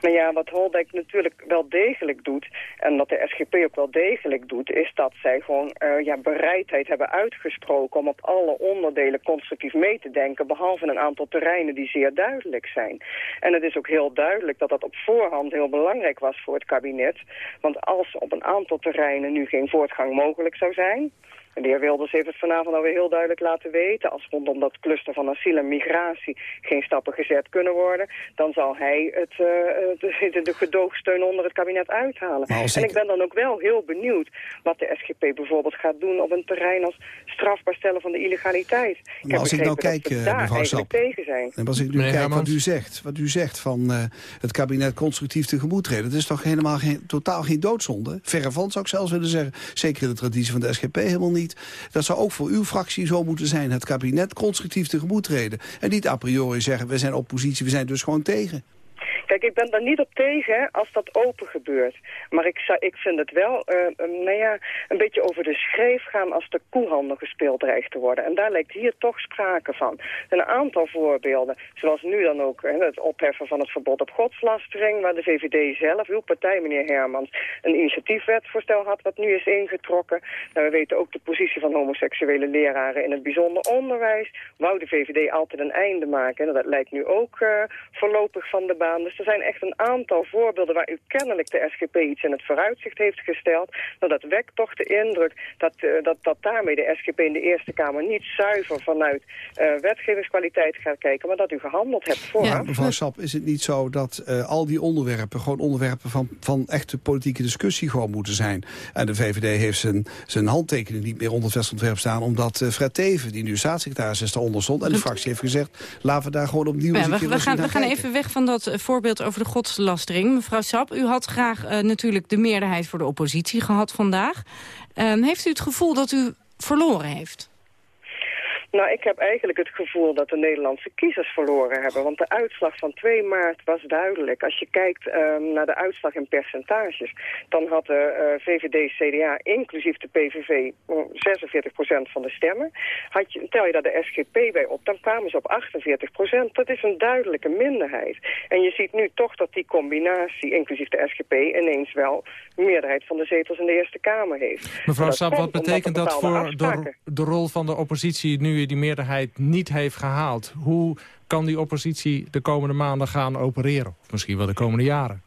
Maar ja, wat Holdijk natuurlijk wel degelijk doet... en wat de SGP ook wel degelijk doet... is dat zij gewoon uh, ja, bereidheid hebben uitgesproken... om op alle onderdelen constructief mee te denken... behalve een aantal terreinen die zeer duidelijk zijn. En het is ook heel duidelijk dat dat op voorhand heel belangrijk was voor het kabinet. Want als op een aantal terreinen nu geen voortgang mogelijk zou zijn... En de heer Wilders heeft het vanavond alweer heel duidelijk laten weten. Als rondom dat cluster van asiel en migratie geen stappen gezet kunnen worden... dan zal hij het, uh, de, de gedoogsteun onder het kabinet uithalen. En ik... ben dan ook wel heel benieuwd wat de SGP bijvoorbeeld gaat doen... op een terrein als strafbaar stellen van de illegaliteit. Ik maar als ik nou kijk, daar mevrouw Sap, tegen zijn. En als ik nu Meneer kijk Hermans. wat u zegt, wat u zegt van uh, het kabinet constructief tegemoet treden... dat is toch helemaal geen, totaal geen doodzonde? Verre van zou ik zelfs willen zeggen. Zeker in de traditie van de SGP helemaal niet. Dat zou ook voor uw fractie zo moeten zijn. Het kabinet constructief tegemoet treden. En niet a priori zeggen, we zijn oppositie, we zijn dus gewoon tegen. Kijk, ik ben daar niet op tegen als dat open gebeurt. Maar ik, ik vind het wel uh, nou ja, een beetje over de schreef gaan als de koehandel gespeeld dreigt te worden. En daar lijkt hier toch sprake van. Een aantal voorbeelden, zoals nu dan ook het opheffen van het verbod op godslastering... waar de VVD zelf, uw partij, meneer Hermans, een initiatiefwetvoorstel had... wat nu is ingetrokken. Nou, we weten ook de positie van homoseksuele leraren in het bijzonder onderwijs. Wou de VVD altijd een einde maken. Dat lijkt nu ook uh, voorlopig van de baan. Dus er zijn echt een aantal voorbeelden waar u kennelijk de SGP iets in het vooruitzicht heeft gesteld. Nou, dat wekt toch de indruk dat, uh, dat, dat daarmee de SGP in de Eerste Kamer niet zuiver vanuit uh, wetgevingskwaliteit gaat kijken, maar dat u gehandeld hebt vooraf. Ja, mevrouw Sap, is het niet zo dat uh, al die onderwerpen gewoon onderwerpen van, van echte politieke discussie gewoon moeten zijn? En de VVD heeft zijn, zijn handtekening niet meer onder het wetsontwerp staan, omdat Fred Teven, die nu staatssecretaris is, daaronder stond. En de fractie heeft gezegd, laten we daar gewoon opnieuw ja, we, we gaan, we gaan even weg van dat voorbeeld over de godslastering. Mevrouw Sap, u had graag uh, natuurlijk de meerderheid voor de oppositie gehad vandaag. Uh, heeft u het gevoel dat u verloren heeft? Nou, ik heb eigenlijk het gevoel dat de Nederlandse kiezers verloren hebben. Want de uitslag van 2 maart was duidelijk. Als je kijkt uh, naar de uitslag in percentages... dan had de uh, VVD-CDA, inclusief de PVV, 46% van de stemmen. Had je, tel je daar de SGP bij op, dan kwamen ze op 48%. Dat is een duidelijke minderheid. En je ziet nu toch dat die combinatie, inclusief de SGP... ineens wel meerderheid van de zetels in de Eerste Kamer heeft. Mevrouw Sap, wat betekent dat voor de, de rol van de oppositie... nu die meerderheid niet heeft gehaald. Hoe kan die oppositie de komende maanden gaan opereren? Of misschien wel de komende jaren?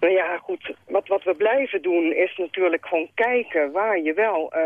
Nou ja, goed. Wat, wat we blijven doen is natuurlijk gewoon kijken waar je wel uh,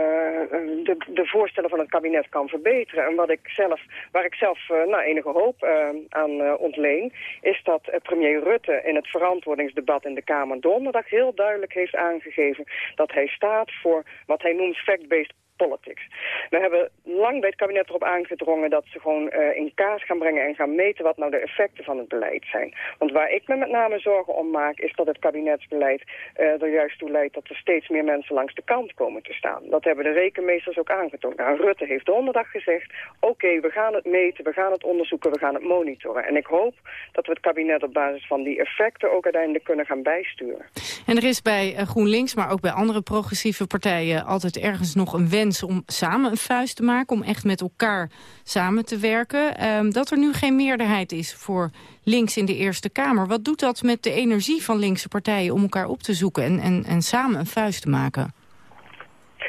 de, de voorstellen van het kabinet kan verbeteren. En wat ik zelf, waar ik zelf uh, nou, enige hoop aan ontleen, is dat premier Rutte in het verantwoordingsdebat in de Kamer donderdag heel duidelijk heeft aangegeven dat hij staat voor wat hij noemt fact-based politics. We hebben lang bij het kabinet erop aangedrongen dat ze gewoon uh, in kaart gaan brengen en gaan meten wat nou de effecten van het beleid zijn. Want waar ik me met name zorgen om maak is dat het kabinetsbeleid uh, er juist toe leidt dat er steeds meer mensen langs de kant komen te staan. Dat hebben de rekenmeesters ook aangetoond. Nou, Rutte heeft donderdag gezegd, oké, we gaan het meten, we gaan het onderzoeken, we gaan het monitoren. En ik hoop dat we het kabinet op basis van die effecten ook uiteindelijk kunnen gaan bijsturen. En er is bij GroenLinks, maar ook bij andere progressieve partijen altijd ergens nog een wens om samen een vuist te maken... om echt met elkaar samen te werken. Um, dat er nu geen meerderheid is voor links in de Eerste Kamer. Wat doet dat met de energie van linkse partijen om elkaar op te zoeken... en, en, en samen een vuist te maken?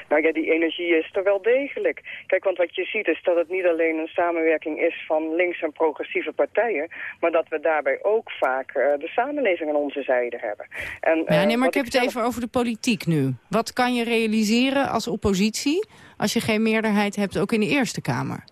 Nou ja, die energie is er wel degelijk. Kijk, want wat je ziet is dat het niet alleen een samenwerking is van links- en progressieve partijen, maar dat we daarbij ook vaak uh, de samenleving aan onze zijde hebben. En, ja, nee, maar ik heb het even over de politiek nu. Wat kan je realiseren als oppositie als je geen meerderheid hebt, ook in de Eerste Kamer?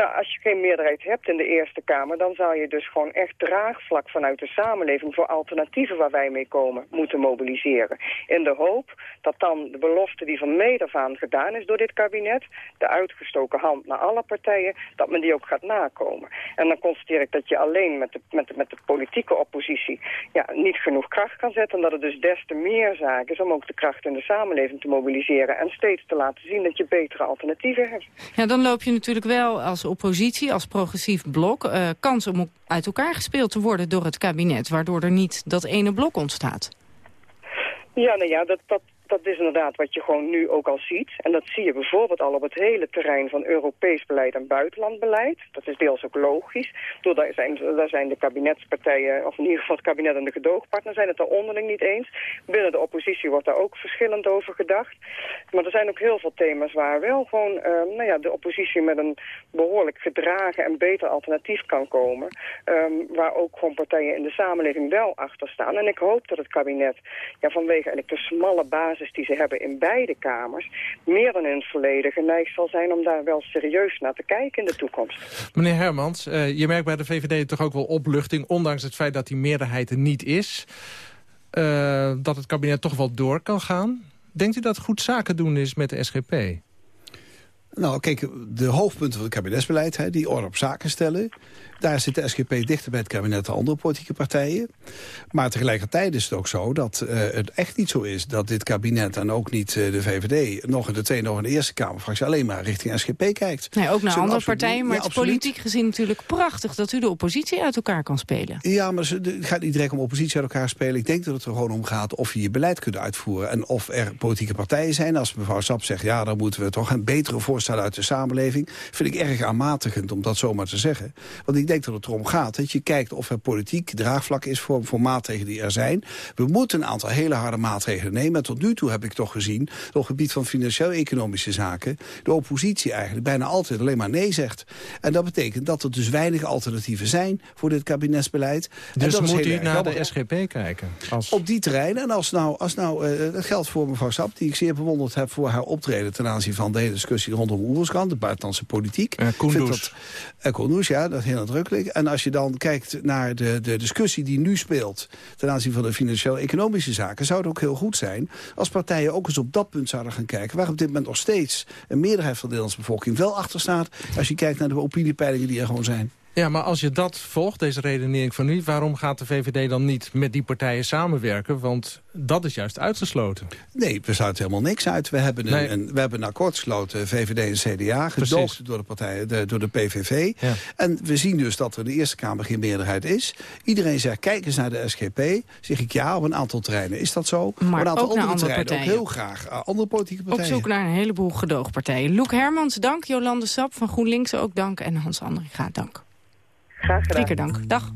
Nou, als je geen meerderheid hebt in de Eerste Kamer... dan zou je dus gewoon echt draagvlak vanuit de samenleving... voor alternatieven waar wij mee komen, moeten mobiliseren. In de hoop dat dan de belofte die van meet af aan gedaan is door dit kabinet... de uitgestoken hand naar alle partijen, dat men die ook gaat nakomen. En dan constateer ik dat je alleen met de, met met de politieke oppositie... Ja, niet genoeg kracht kan zetten... en dat het dus des te meer zaak is om ook de kracht in de samenleving te mobiliseren... en steeds te laten zien dat je betere alternatieven hebt. Ja, dan loop je natuurlijk wel als oppositie, als progressief blok... Uh, kans om uit elkaar gespeeld te worden door het kabinet... waardoor er niet dat ene blok ontstaat. Ja, nou ja, dat, dat, dat is inderdaad wat je gewoon nu ook al ziet. En dat zie je bijvoorbeeld al op het hele terrein van Europees beleid en buitenlandbeleid. Dat is deels ook logisch. Door daar, zijn, daar zijn de kabinetspartijen, of in ieder geval het kabinet en de gedoogpartner, zijn het er onderling niet eens. Binnen de oppositie wordt daar ook verschillend over gedacht. Maar er zijn ook heel veel thema's waar wel gewoon uh, nou ja, de oppositie met een behoorlijk gedragen en beter alternatief kan komen. Um, waar ook gewoon partijen in de samenleving wel achter staan. En ik hoop dat het kabinet ja, vanwege eigenlijk de smalle basis die ze hebben in beide kamers... meer dan in het verleden geneigd zal zijn om daar wel serieus naar te kijken in de toekomst. Meneer Hermans, uh, je merkt bij de VVD toch ook wel opluchting... ondanks het feit dat die meerderheid er niet is... Uh, dat het kabinet toch wel door kan gaan. Denkt u dat goed zaken doen is met de SGP? Nou, kijk, de hoofdpunten van het kabinetsbeleid, hè, die orde op zaken stellen... Daar zit de SGP dichter bij het kabinet dan andere politieke partijen. Maar tegelijkertijd is het ook zo dat uh, het echt niet zo is... dat dit kabinet en ook niet uh, de VVD... nog in de Tweede, nog in de Eerste Kamerfractie... alleen maar richting SGP kijkt. Nee, ook naar andere partijen, maar ja, het is politiek gezien natuurlijk prachtig... dat u de oppositie uit elkaar kan spelen. Ja, maar het gaat niet direct om oppositie uit elkaar spelen. Ik denk dat het er gewoon om gaat of je je beleid kunt uitvoeren... en of er politieke partijen zijn. Als mevrouw Sap zegt, ja, dan moeten we toch een betere voorstellen uit de samenleving... vind ik erg aanmatigend om dat zomaar te zeggen. Want ik denk dat het erom gaat dat je kijkt of er politiek draagvlak is voor, voor maatregelen die er zijn. We moeten een aantal hele harde maatregelen nemen. En tot nu toe heb ik toch gezien, op het gebied van financieel-economische zaken... de oppositie eigenlijk bijna altijd alleen maar nee zegt. En dat betekent dat er dus weinig alternatieven zijn voor dit kabinetsbeleid. Dus en dat is moet u naar jammer. de SGP kijken? Als... Op die terreinen. En als nou, als nou eh, dat geldt voor mevrouw Sap, die ik zeer bewonderd heb voor haar optreden ten aanzien van de hele discussie rondom de buitenlandse politiek. Uh, vind Kunduz. dat- eh, ja, dat is heel nadrukkelijk. En als je dan kijkt naar de, de discussie die nu speelt ten aanzien van de financieel-economische zaken, zou het ook heel goed zijn als partijen ook eens op dat punt zouden gaan kijken, waar op dit moment nog steeds een meerderheid van de Nederlandse bevolking wel achter staat, als je kijkt naar de opiniepeilingen die er gewoon zijn. Ja, maar als je dat volgt, deze redenering van u... waarom gaat de VVD dan niet met die partijen samenwerken? Want dat is juist uitgesloten. Nee, we sluiten helemaal niks uit. We hebben een, Nee. een- we hebben een akkoord gesloten, VVD en CDA, gedoogd door de, partijen, de, door de PVV. Ja. En we zien dus dat er in de Eerste Kamer geen meerderheid is. Iedereen zegt, kijk eens naar de SGP. Zeg ik ja, op een aantal terreinen is dat zo. op een aantal ook naar andere andere terreinen partijen. ook heel graag. eh, andere politieke Op partijen. zoek naar een heleboel gedoogpartijen. Loek Hermans, dank. Jolande Sap van GroenLinks ook dank. En Hans Andringa, dank. Graag gedaan. Drie keer dank. Dag.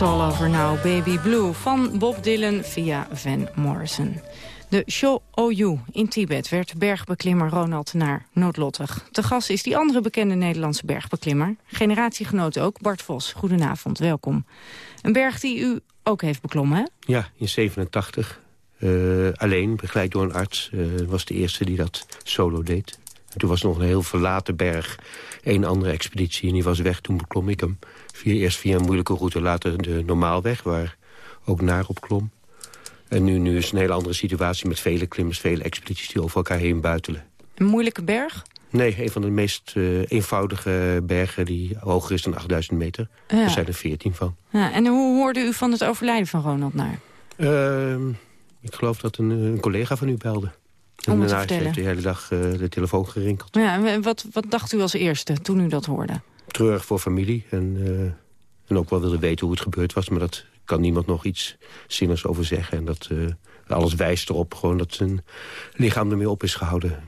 All over now, baby blue. Van Bob Dylan via Van Morrison. De Sho-Oyu in Tibet werd bergbeklimmer Ronald naar noodlottig. Te gast is die andere bekende Nederlandse bergbeklimmer. Generatiegenoot ook, Bart Vos. Goedenavond, welkom. Een berg die u ook heeft beklommen, hè? Ja, in 87. Eh, alleen, begeleid door een arts. Uh, was de eerste die dat solo deed. En toen was er nog een heel verlaten berg. Een andere expeditie en die was weg. Toen beklom ik hem. Via, eerst via een moeilijke route, later de normaalweg... waar ook naar op klom. En nu, nu is het een hele andere situatie met vele klimmers, vele expedities die over elkaar heen buitelen. Een moeilijke berg? Nee, een van de meest uh, eenvoudige bergen die hoger is dan 8000 meter. Ja. Er zijn er 14 van. Ja, en hoe hoorde u van het overlijden van Ronald naar? Uh, ik geloof dat een, een, collega van u belde. Om en daarna heeft de hele dag uh, de telefoon gerinkeld. Ja, en wat, wat dacht u als eerste toen u dat hoorde? Treurig voor familie en, uh, en ook wel wilde weten hoe het gebeurd was. Maar dat kan niemand nog iets zinnigs over zeggen. En dat uh, alles wijst erop gewoon dat zijn lichaam ermee op is gehouden.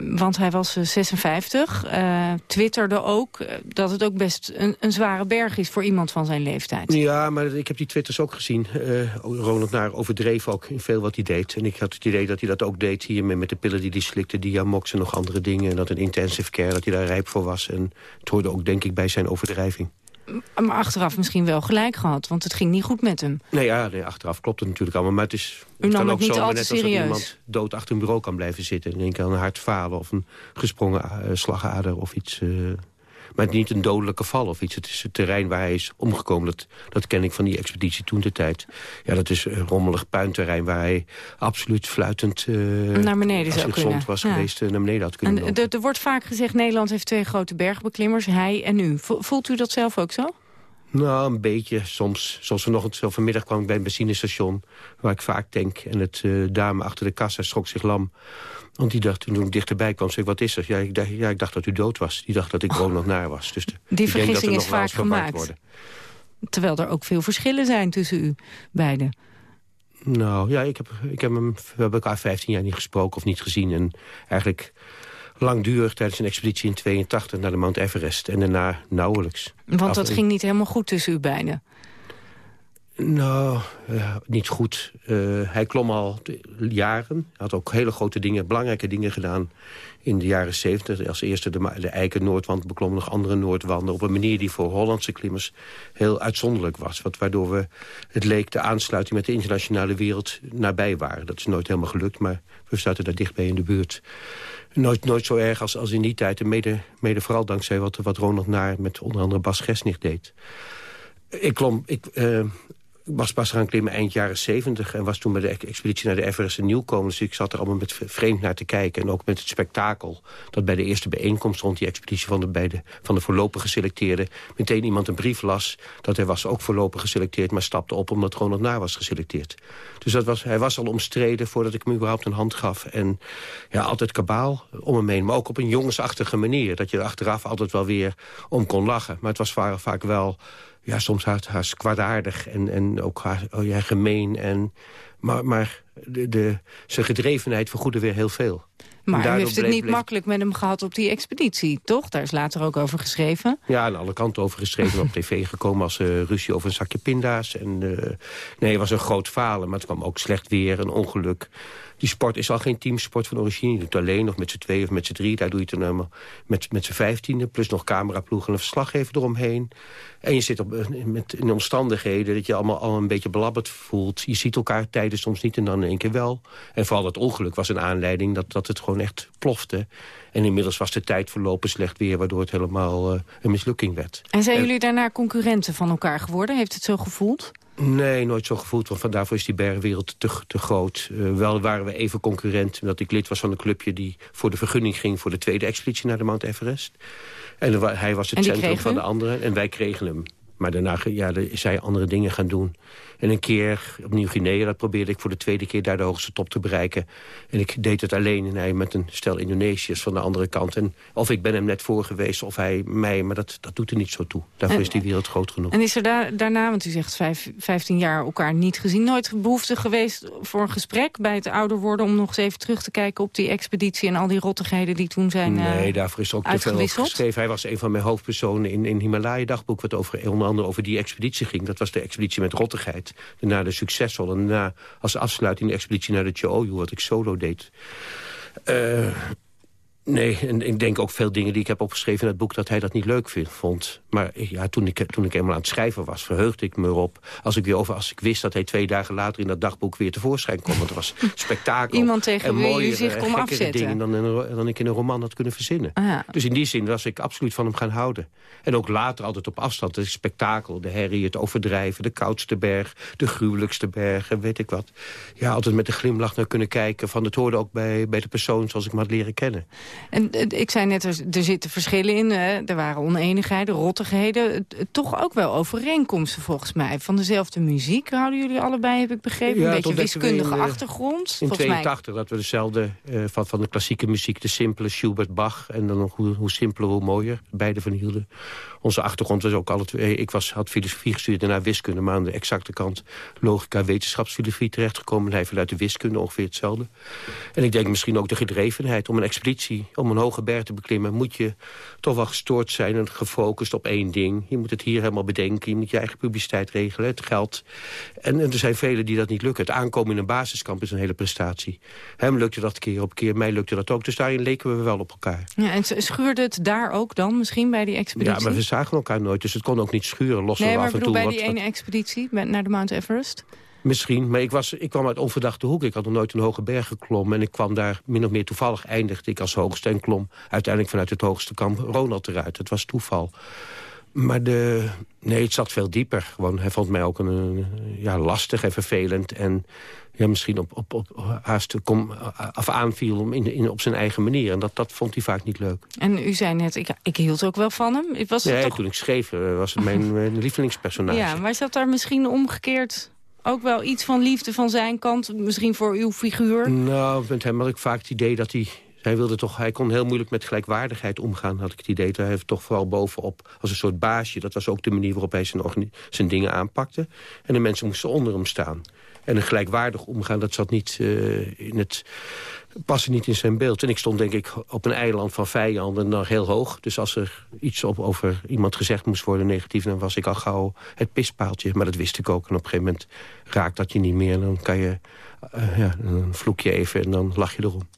Want hij was 56, uh, twitterde ook dat het ook best een, een, zware berg is voor iemand van zijn leeftijd. Ja, maar ik heb die twitters ook gezien. Uh, Ronald Naar overdreef ook in veel wat hij deed. En ik had het idee dat hij dat ook deed hier met de pillen die hij slikte, Diamox en nog andere dingen. En dat een intensive care, dat hij daar rijp voor was. En het hoorde ook denk ik bij zijn overdrijving maar achteraf misschien wel gelijk gehad, want het ging niet goed met hem. Nee, ja, nee, achteraf klopt het natuurlijk allemaal. Maar het is U het kan ook zo niet net als als iemand dood achter een bureau kan blijven zitten. En één keer een hart falen of een gesprongen uh, slagader of iets. Uh, maar het is niet een dodelijke val of iets. Het is het terrein waar hij is omgekomen. Dat, dat ken ik van die expeditie toen de tijd. Ja, dat is een rommelig puinterrein waar hij absoluut fluitend... Uh, naar beneden als zou hij gezond was ja. geweest, naar beneden had kunnen en, Er wordt vaak gezegd, Nederland heeft twee grote bergbeklimmers. Hij en u. Voelt u dat zelf ook zo? Nou, een beetje. Soms, zoals vanochtend, zo vanmiddag kwam ik bij een benzinestation... waar ik vaak tank. En het uh, dame achter de kassa schrok zich lam. Want die dacht, toen ik dichterbij kwam, zei ik, wat is er? Ja ik, dacht, ja, ik dacht dat u dood was. Die dacht dat ik gewoon nog naar was. Dus de, die vergissing denk is vaak gemaakt. Worden. Terwijl er ook veel verschillen zijn tussen u beiden. Nou, ja, ik heb, ik heb hem, we hebben elkaar 15 jaar niet gesproken of niet gezien. En eigenlijk langdurig tijdens een expeditie in 82 naar de Mount Everest. En daarna nauwelijks. Want dat ging niet helemaal goed tussen u beiden? Nou, ja, niet goed. Uh, hij klom al jaren. Hij had ook hele grote dingen, belangrijke dingen gedaan in de jaren 70. Als eerste de, de Eiken Noordwand beklom nog andere Noordwanden... op een manier die voor Hollandse klimmers heel uitzonderlijk was. Wat, waardoor we, het leek de aansluiting met de internationale wereld nabij waren. Dat is nooit helemaal gelukt, maar we zaten daar dichtbij in de buurt. Nooit, nooit zo erg als, als in die tijd. En mede, mede vooral dankzij wat, wat Ronald Naar met onder andere Bas Gesnig deed. Ik klom... Ik, uh, was pas gaan klimmen eind jaren 70 en was toen bij de expeditie naar de Everest een nieuwkomer. Dus ik zat er allemaal met vreemd naar te kijken. En ook met het spektakel dat bij de eerste bijeenkomst rond die expeditie van de, bij van de voorlopig geselecteerde meteen iemand een brief las dat hij was ook voorlopig geselecteerd, maar stapte op omdat Ronald Naar was geselecteerd. Dus dat was, hij was al omstreden voordat ik hem überhaupt een hand gaf. En ja, altijd kabaal om hem heen, maar ook op een jongensachtige manier. Dat je er achteraf altijd wel weer om kon lachen. Maar het was vaak wel ja, soms haast, haast kwaadaardig en, en ook haast, oh ja, gemeen. En, maar maar de, de, zijn gedrevenheid vergoedde weer heel veel. Maar u heeft het niet makkelijk met hem gehad op die expeditie, toch? Daar is later ook over geschreven. Ja, aan alle kanten over geschreven. op tv [laughs] gekomen als uh, ruzie over een zakje pinda's. En, uh, nee, het was een groot falen, maar het kwam ook slecht weer, een ongeluk. Die sport is al geen teamsport van origine. Je doet alleen of met z'n twee of met z'n drie. Daar doe je het dan met, met z'n vijftiende. Plus nog cameraploeg en een verslaggever eromheen. En je zit op, met, in omstandigheden dat je allemaal al een beetje belabberd voelt. Je ziet elkaar tijdens soms niet en dan in één keer wel. En vooral dat ongeluk was een aanleiding dat, dat het gewoon echt plofte. En inmiddels was de tijd verlopen slecht weer... waardoor het helemaal uh, een mislukking werd. En zijn jullie daarna concurrenten van elkaar geworden? Heeft het zo gevoeld? Nee, nooit zo gevoeld, want van daarvoor is die bergwereld te, te groot. Uh, wel waren we even concurrent, omdat ik lid was van een clubje... die voor de vergunning ging voor de tweede expeditie naar de Mount Everest. En hij was het centrum van de andere en wij kregen hem. Maar daarna ja, hij andere dingen gaan doen. En een keer op Nieuw-Guinea, dat probeerde ik voor de tweede keer daar de hoogste top te bereiken. En ik deed het alleen en hij met een stel Indonesiërs van de andere kant. En of ik ben hem net voor geweest of hij mij, maar dat, dat doet er niet zo toe. Daarvoor en, is die wereld groot genoeg. En is er daar, daarna, want u zegt vijf, 15 jaar elkaar niet gezien... nooit behoefte geweest voor een gesprek bij het ouder worden... om nog eens even terug te kijken op die expeditie en al die rottigheden die toen zijn Nee, daarvoor is ook te veel over geschreven. Hij was een van mijn hoofdpersonen in, in Himalaya-dagboek... wat over onder andere over die expeditie ging. Dat was de expeditie met Rottigheid. Daarna de succesvolle. En daarna als afsluiting de expeditie naar de Cho'oyu, wat ik solo deed. Uh, Nee, en ik denk ook veel dingen die ik heb opgeschreven in het boek... dat hij dat niet leuk vond. Maar ja, toen, ik, toen ik eenmaal aan het schrijven was, verheugde ik me erop. Als ik, weer over, als ik wist dat hij twee dagen later in dat dagboek weer tevoorschijn kwam. Want het was [laughs] spektakel. Iemand tegen en wie mooiere, je zich kon afzetten. dingen dan, in, dan ik in een roman had kunnen verzinnen. Ah, ja. Dus in die zin was ik absoluut van hem gaan houden. En ook later altijd op afstand. Het spektakel, de herrie, het overdrijven, de koudste berg... de gruwelijkste bergen, weet ik wat. Ja, altijd met een glimlach naar kunnen kijken. Van het hoorde ook bij, bij de persoon zoals ik me had leren kennen. En eh, ik zei net, er, er zitten verschillen in. Hè? Er waren oneenigheden, rottigheden. Toch ook wel overeenkomsten volgens mij. Van dezelfde muziek houden jullie allebei, heb ik begrepen. Ja, een beetje wiskundige in, eh, achtergrond. In volgens mij 82, dat we dezelfde eh, van, van de klassieke muziek... de simpele Schubert, Bach en dan nog hoe, hoe simpeler, hoe mooier. Beide van hielden. Onze achtergrond was ook alle twee... Ik was, had filosofie gestudeerd en naar wiskunde... maar aan de exacte kant logica, wetenschapsfilosofie terechtgekomen. Hij vanuit de wiskunde ongeveer hetzelfde. En ik denk misschien ook de gedrevenheid om een expeditie... om een hoge berg te beklimmen... moet je toch wel gestoord zijn en gefocust op één ding. Je moet het hier helemaal bedenken. Je moet je eigen publiciteit regelen, het geld. En, en er zijn velen die dat niet lukken. Het aankomen in een basiskamp is een hele prestatie. Hem lukte dat keer op keer, mij lukte dat ook. Dus daarin leken we wel op elkaar. Ja, en schuurde het daar ook dan misschien bij die expeditie? Ja, maar we zagen elkaar nooit, dus het kon ook niet schuren. Los nee, maar af en toe bij die wat- ene expeditie naar de Mount Everest? Misschien, maar ik, was, ik kwam uit onverdachte hoek. Ik had nog nooit een hoge berg geklommen. En ik kwam daar min of meer toevallig eindigde ik als hoogste... en klom uiteindelijk vanuit het hoogste kamp Ronald eruit. Het was toeval. Maar de, nee, het zat veel dieper. Gewoon, hij vond mij ook een, ja, lastig en vervelend. En ja, misschien op, op, op haast kom, af aanviel in, in, op zijn eigen manier. En dat, dat vond hij vaak niet leuk. En u zei net, ik, ik hield ook wel van hem. Het Was het Nee, toch... toen ik schreef eh, was het mijn, mijn [laughs] lievelingspersonage. Ja, maar zat daar misschien omgekeerd ook wel iets van liefde van zijn kant? Misschien voor uw figuur? Nou, met hem had ik vaak het idee dat hij... Hij, wilde toch, hij kon heel moeilijk met gelijkwaardigheid omgaan, had ik het idee. Hij heeft toch vooral bovenop als een soort baasje. Dat was ook de manier waarop hij zijn, zijn dingen aanpakte. En de mensen moesten onder hem staan. En een gelijkwaardig omgaan, dat zat niet eh, in het... paste niet in zijn beeld. En ik stond denk ik op een eiland van vijanden nog heel hoog. Dus als er iets op, over iemand gezegd moest worden negatief... dan was ik al gauw het pispaaltje. Maar dat wist ik ook. En op een gegeven moment raakt dat je niet meer. En dan kan je, eh, ja, dan vloek je even en dan lach je erom.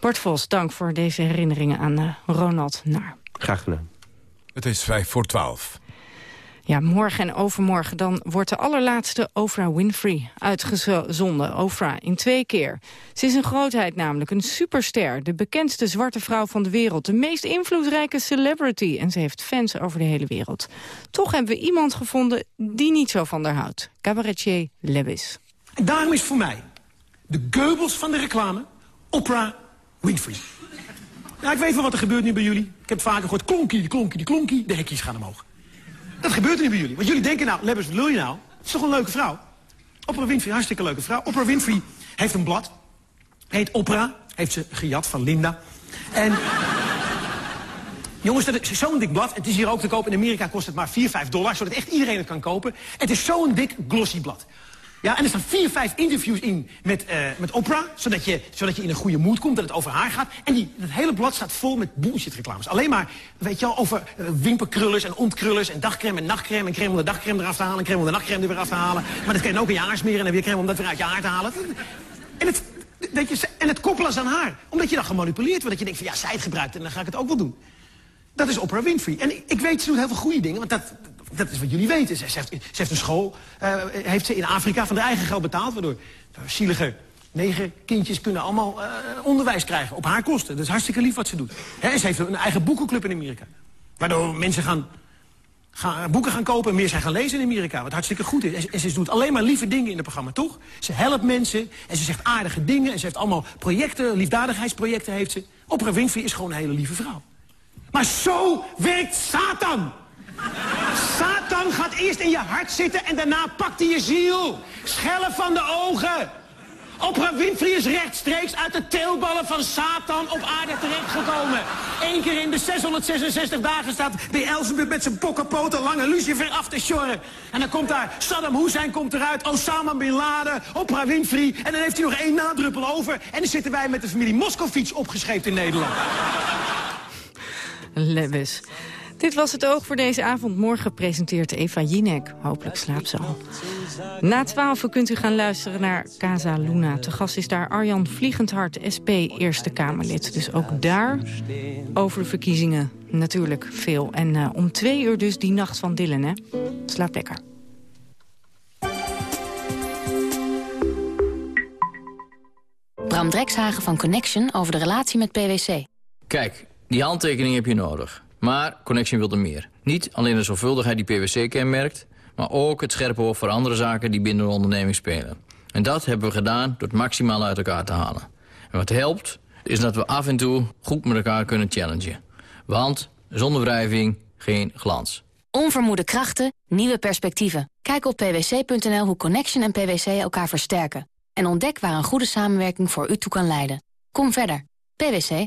Bart Vos, dank voor deze herinneringen aan eh, Ronald Naar. Graag gedaan. Het is vijf voor twaalf. Ja, morgen en overmorgen dan wordt de allerlaatste Oprah Winfrey uitgezonden. Oprah in twee keer. Ze is een grootheid namelijk, een superster. De bekendste zwarte vrouw van de wereld. De meest invloedrijke celebrity. En ze heeft fans over de hele wereld. Toch hebben we iemand gevonden die niet zo van haar houdt. Cabaretier. En daarom is voor mij de Goebbels van de reclame Oprah Winfrey. Ja, ik weet wel wat er gebeurt nu bij jullie. Ik heb vaker gehoord, klonkie, die klonkie, klonkie. De hekjes gaan omhoog. Dat gebeurt er nu bij jullie. Want jullie denken nou, Lebbers, wat wil je nou? Het is toch een leuke vrouw? Oprah Winfrey, hartstikke leuke vrouw. Oprah Winfrey heeft een blad. Heet Oprah. Heeft ze gejat van Linda. En... [laughs] Jongens, dat is zo'n dik blad. Het is hier ook te koop. In Amerika kost het maar 4, 5 dollar, zodat echt iedereen het kan kopen. Het is zo'n dik glossy blad. Ja, en er staan vier, vijf interviews in met, eh, met Oprah, zodat je, zodat je in een goede mood komt, dat het over haar gaat. En die, dat hele blad staat vol met bullshit reclames. Alleen maar, weet je wel, over uh, wimperkrullers en ontkrullers en dagcreme en nachtcreme en crème om de dagcreme eraf te halen en crème om de nachtcreme er weer af te halen. Maar dat kan je ook in je en dan weer crème om dat weer uit je haar te halen. En het, dat je, en het koppelen aan haar. Omdat je dan gemanipuleerd wordt. Dat je denkt van, ja, zij het gebruikt en dan ga ik het ook wel doen. Dat is Oprah Winfrey. En ik, ik weet, ze doet heel veel goede dingen, want dat, dat is wat jullie weten. Ze, heeft, ze heeft een school, uh, heeft ze in Afrika van haar eigen geld betaald... waardoor zielige negen kindjes kunnen allemaal uh, onderwijs krijgen op haar kosten. Dat is hartstikke lief wat ze doet. En ze heeft een eigen boekenclub in Amerika. Waardoor mensen gaan, gaan, boeken gaan kopen en meer zijn gaan lezen in Amerika. Wat hartstikke goed is. En, en ze doet alleen maar lieve dingen in het programma, toch? Ze helpt mensen en ze zegt aardige dingen. En ze heeft allemaal projecten, liefdadigheidsprojecten heeft ze. Oprah Winfrey is gewoon een hele lieve vrouw. Maar zo werkt Satan. Satan gaat eerst in je hart zitten en daarna pakt hij je ziel. Schellen van de ogen. Oprah Winfrey is rechtstreeks uit de teelballen van Satan op aarde terechtgekomen. Eén keer in de 666 dagen staat de Elzenburg met zijn pokkenpoten lange lucifer af te sjorren. En dan komt daar Saddam Hussein komt eruit, Osama Bin Laden, Oprah Winfrey. En dan heeft hij nog één nadruppel over. En dan zitten wij met de familie Moskovits opgescheept in Nederland. Lewis. Dit was het oog voor deze avond. Morgen presenteert Eva Jinek. Hopelijk slaapt ze al. Na 12 kunt u gaan luisteren naar Casa Luna. Te gast is daar Arjan Vliegendhart, SP Eerste Kamerlid. Dus ook daar over de verkiezingen natuurlijk veel. En uh, om twee uur dus die nacht van Dillen, hè? Slaap lekker. Bram Drekshagen van Connection over de relatie met PwC. Kijk, die handtekening heb je nodig. Maar Connection wil er meer. Niet alleen de zorgvuldigheid die PwC kenmerkt... maar ook het scherpe oog voor andere zaken die binnen de onderneming spelen. En dat hebben we gedaan door het maximaal uit elkaar te halen. En wat helpt, is dat we af en toe goed met elkaar kunnen challengen. Want zonder wrijving geen glans. Onvermoede krachten, nieuwe perspectieven. Kijk op pwc.nl hoe Connection en PwC elkaar versterken. En ontdek waar een goede samenwerking voor u toe kan leiden. Kom verder. PwC.